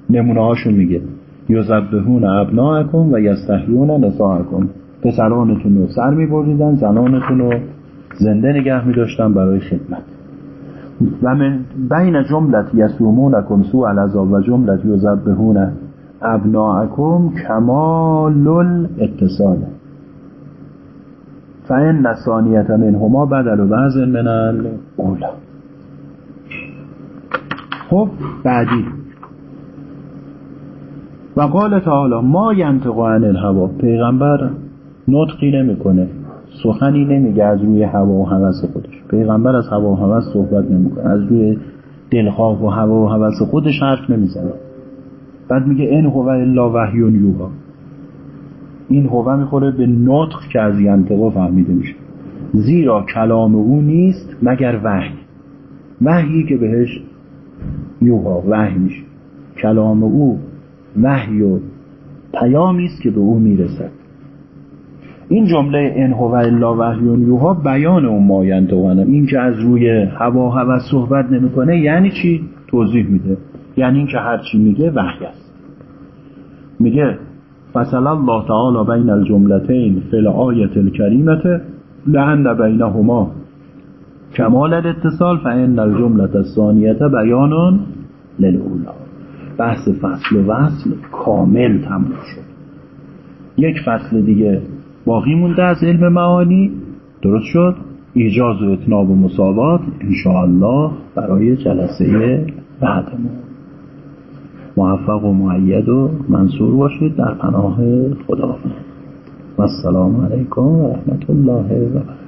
نمونه هاشون میگه. یزبهون ابناءکم و یستحیون نساءکم پسرانتون رو سر میبریدن زنانتون رو زنده نگه میداشتن برای خدمت. و من بین جملت یسومونکم سوء العذاب و جملت یذبحون ابناءکم کمال الاتصال فان نسانیت منهما بدل و بعض من الاولا خب بعدی و قال تعالی ما ینطق عن الهوا. پیغمبر نطقی نمی‌کنه سخنی نمیگه از روی هوا و هوس خودش. پیغمبر از هوا و هوس صحبت نمی‌کنه از روی دلخواه و هوا و هوس خودش حرف نمی‌زنه. بعد میگه این هو الا وحی یوها. این هو می‌خوره به نطق که از ینطقه فهمیده میشه. زیرا کلام او نیست مگر وحی. وحیی که بهش یوها وحی میشه. کلام او وحی و پیامی است که به او می‌رسد. این جمله ان هو الا وحی یوها بیان اون ما ینطقونه این که از روی هوا هوا صحبت نمی‌کنه یعنی چی؟ توضیح میده. یعنی این که هر چی میگه وحی است. میگه فصل الله تعالی بین الجملتین فی الآیه الکریمه لعن بینهما کمال الاتصال فان الجمله الثانیه بیان للاولا بحث فصل و وصل کامل تموم شد. یک فصل دیگه باقی مونده از علم معانی. درست شد؟ ایجاز و اتناب و مساوات انشاءالله برای جلسه بعدمون. موفق و معید و منصور باشید در پناه خدا و السلام علیکم و رحمت الله و برکاته.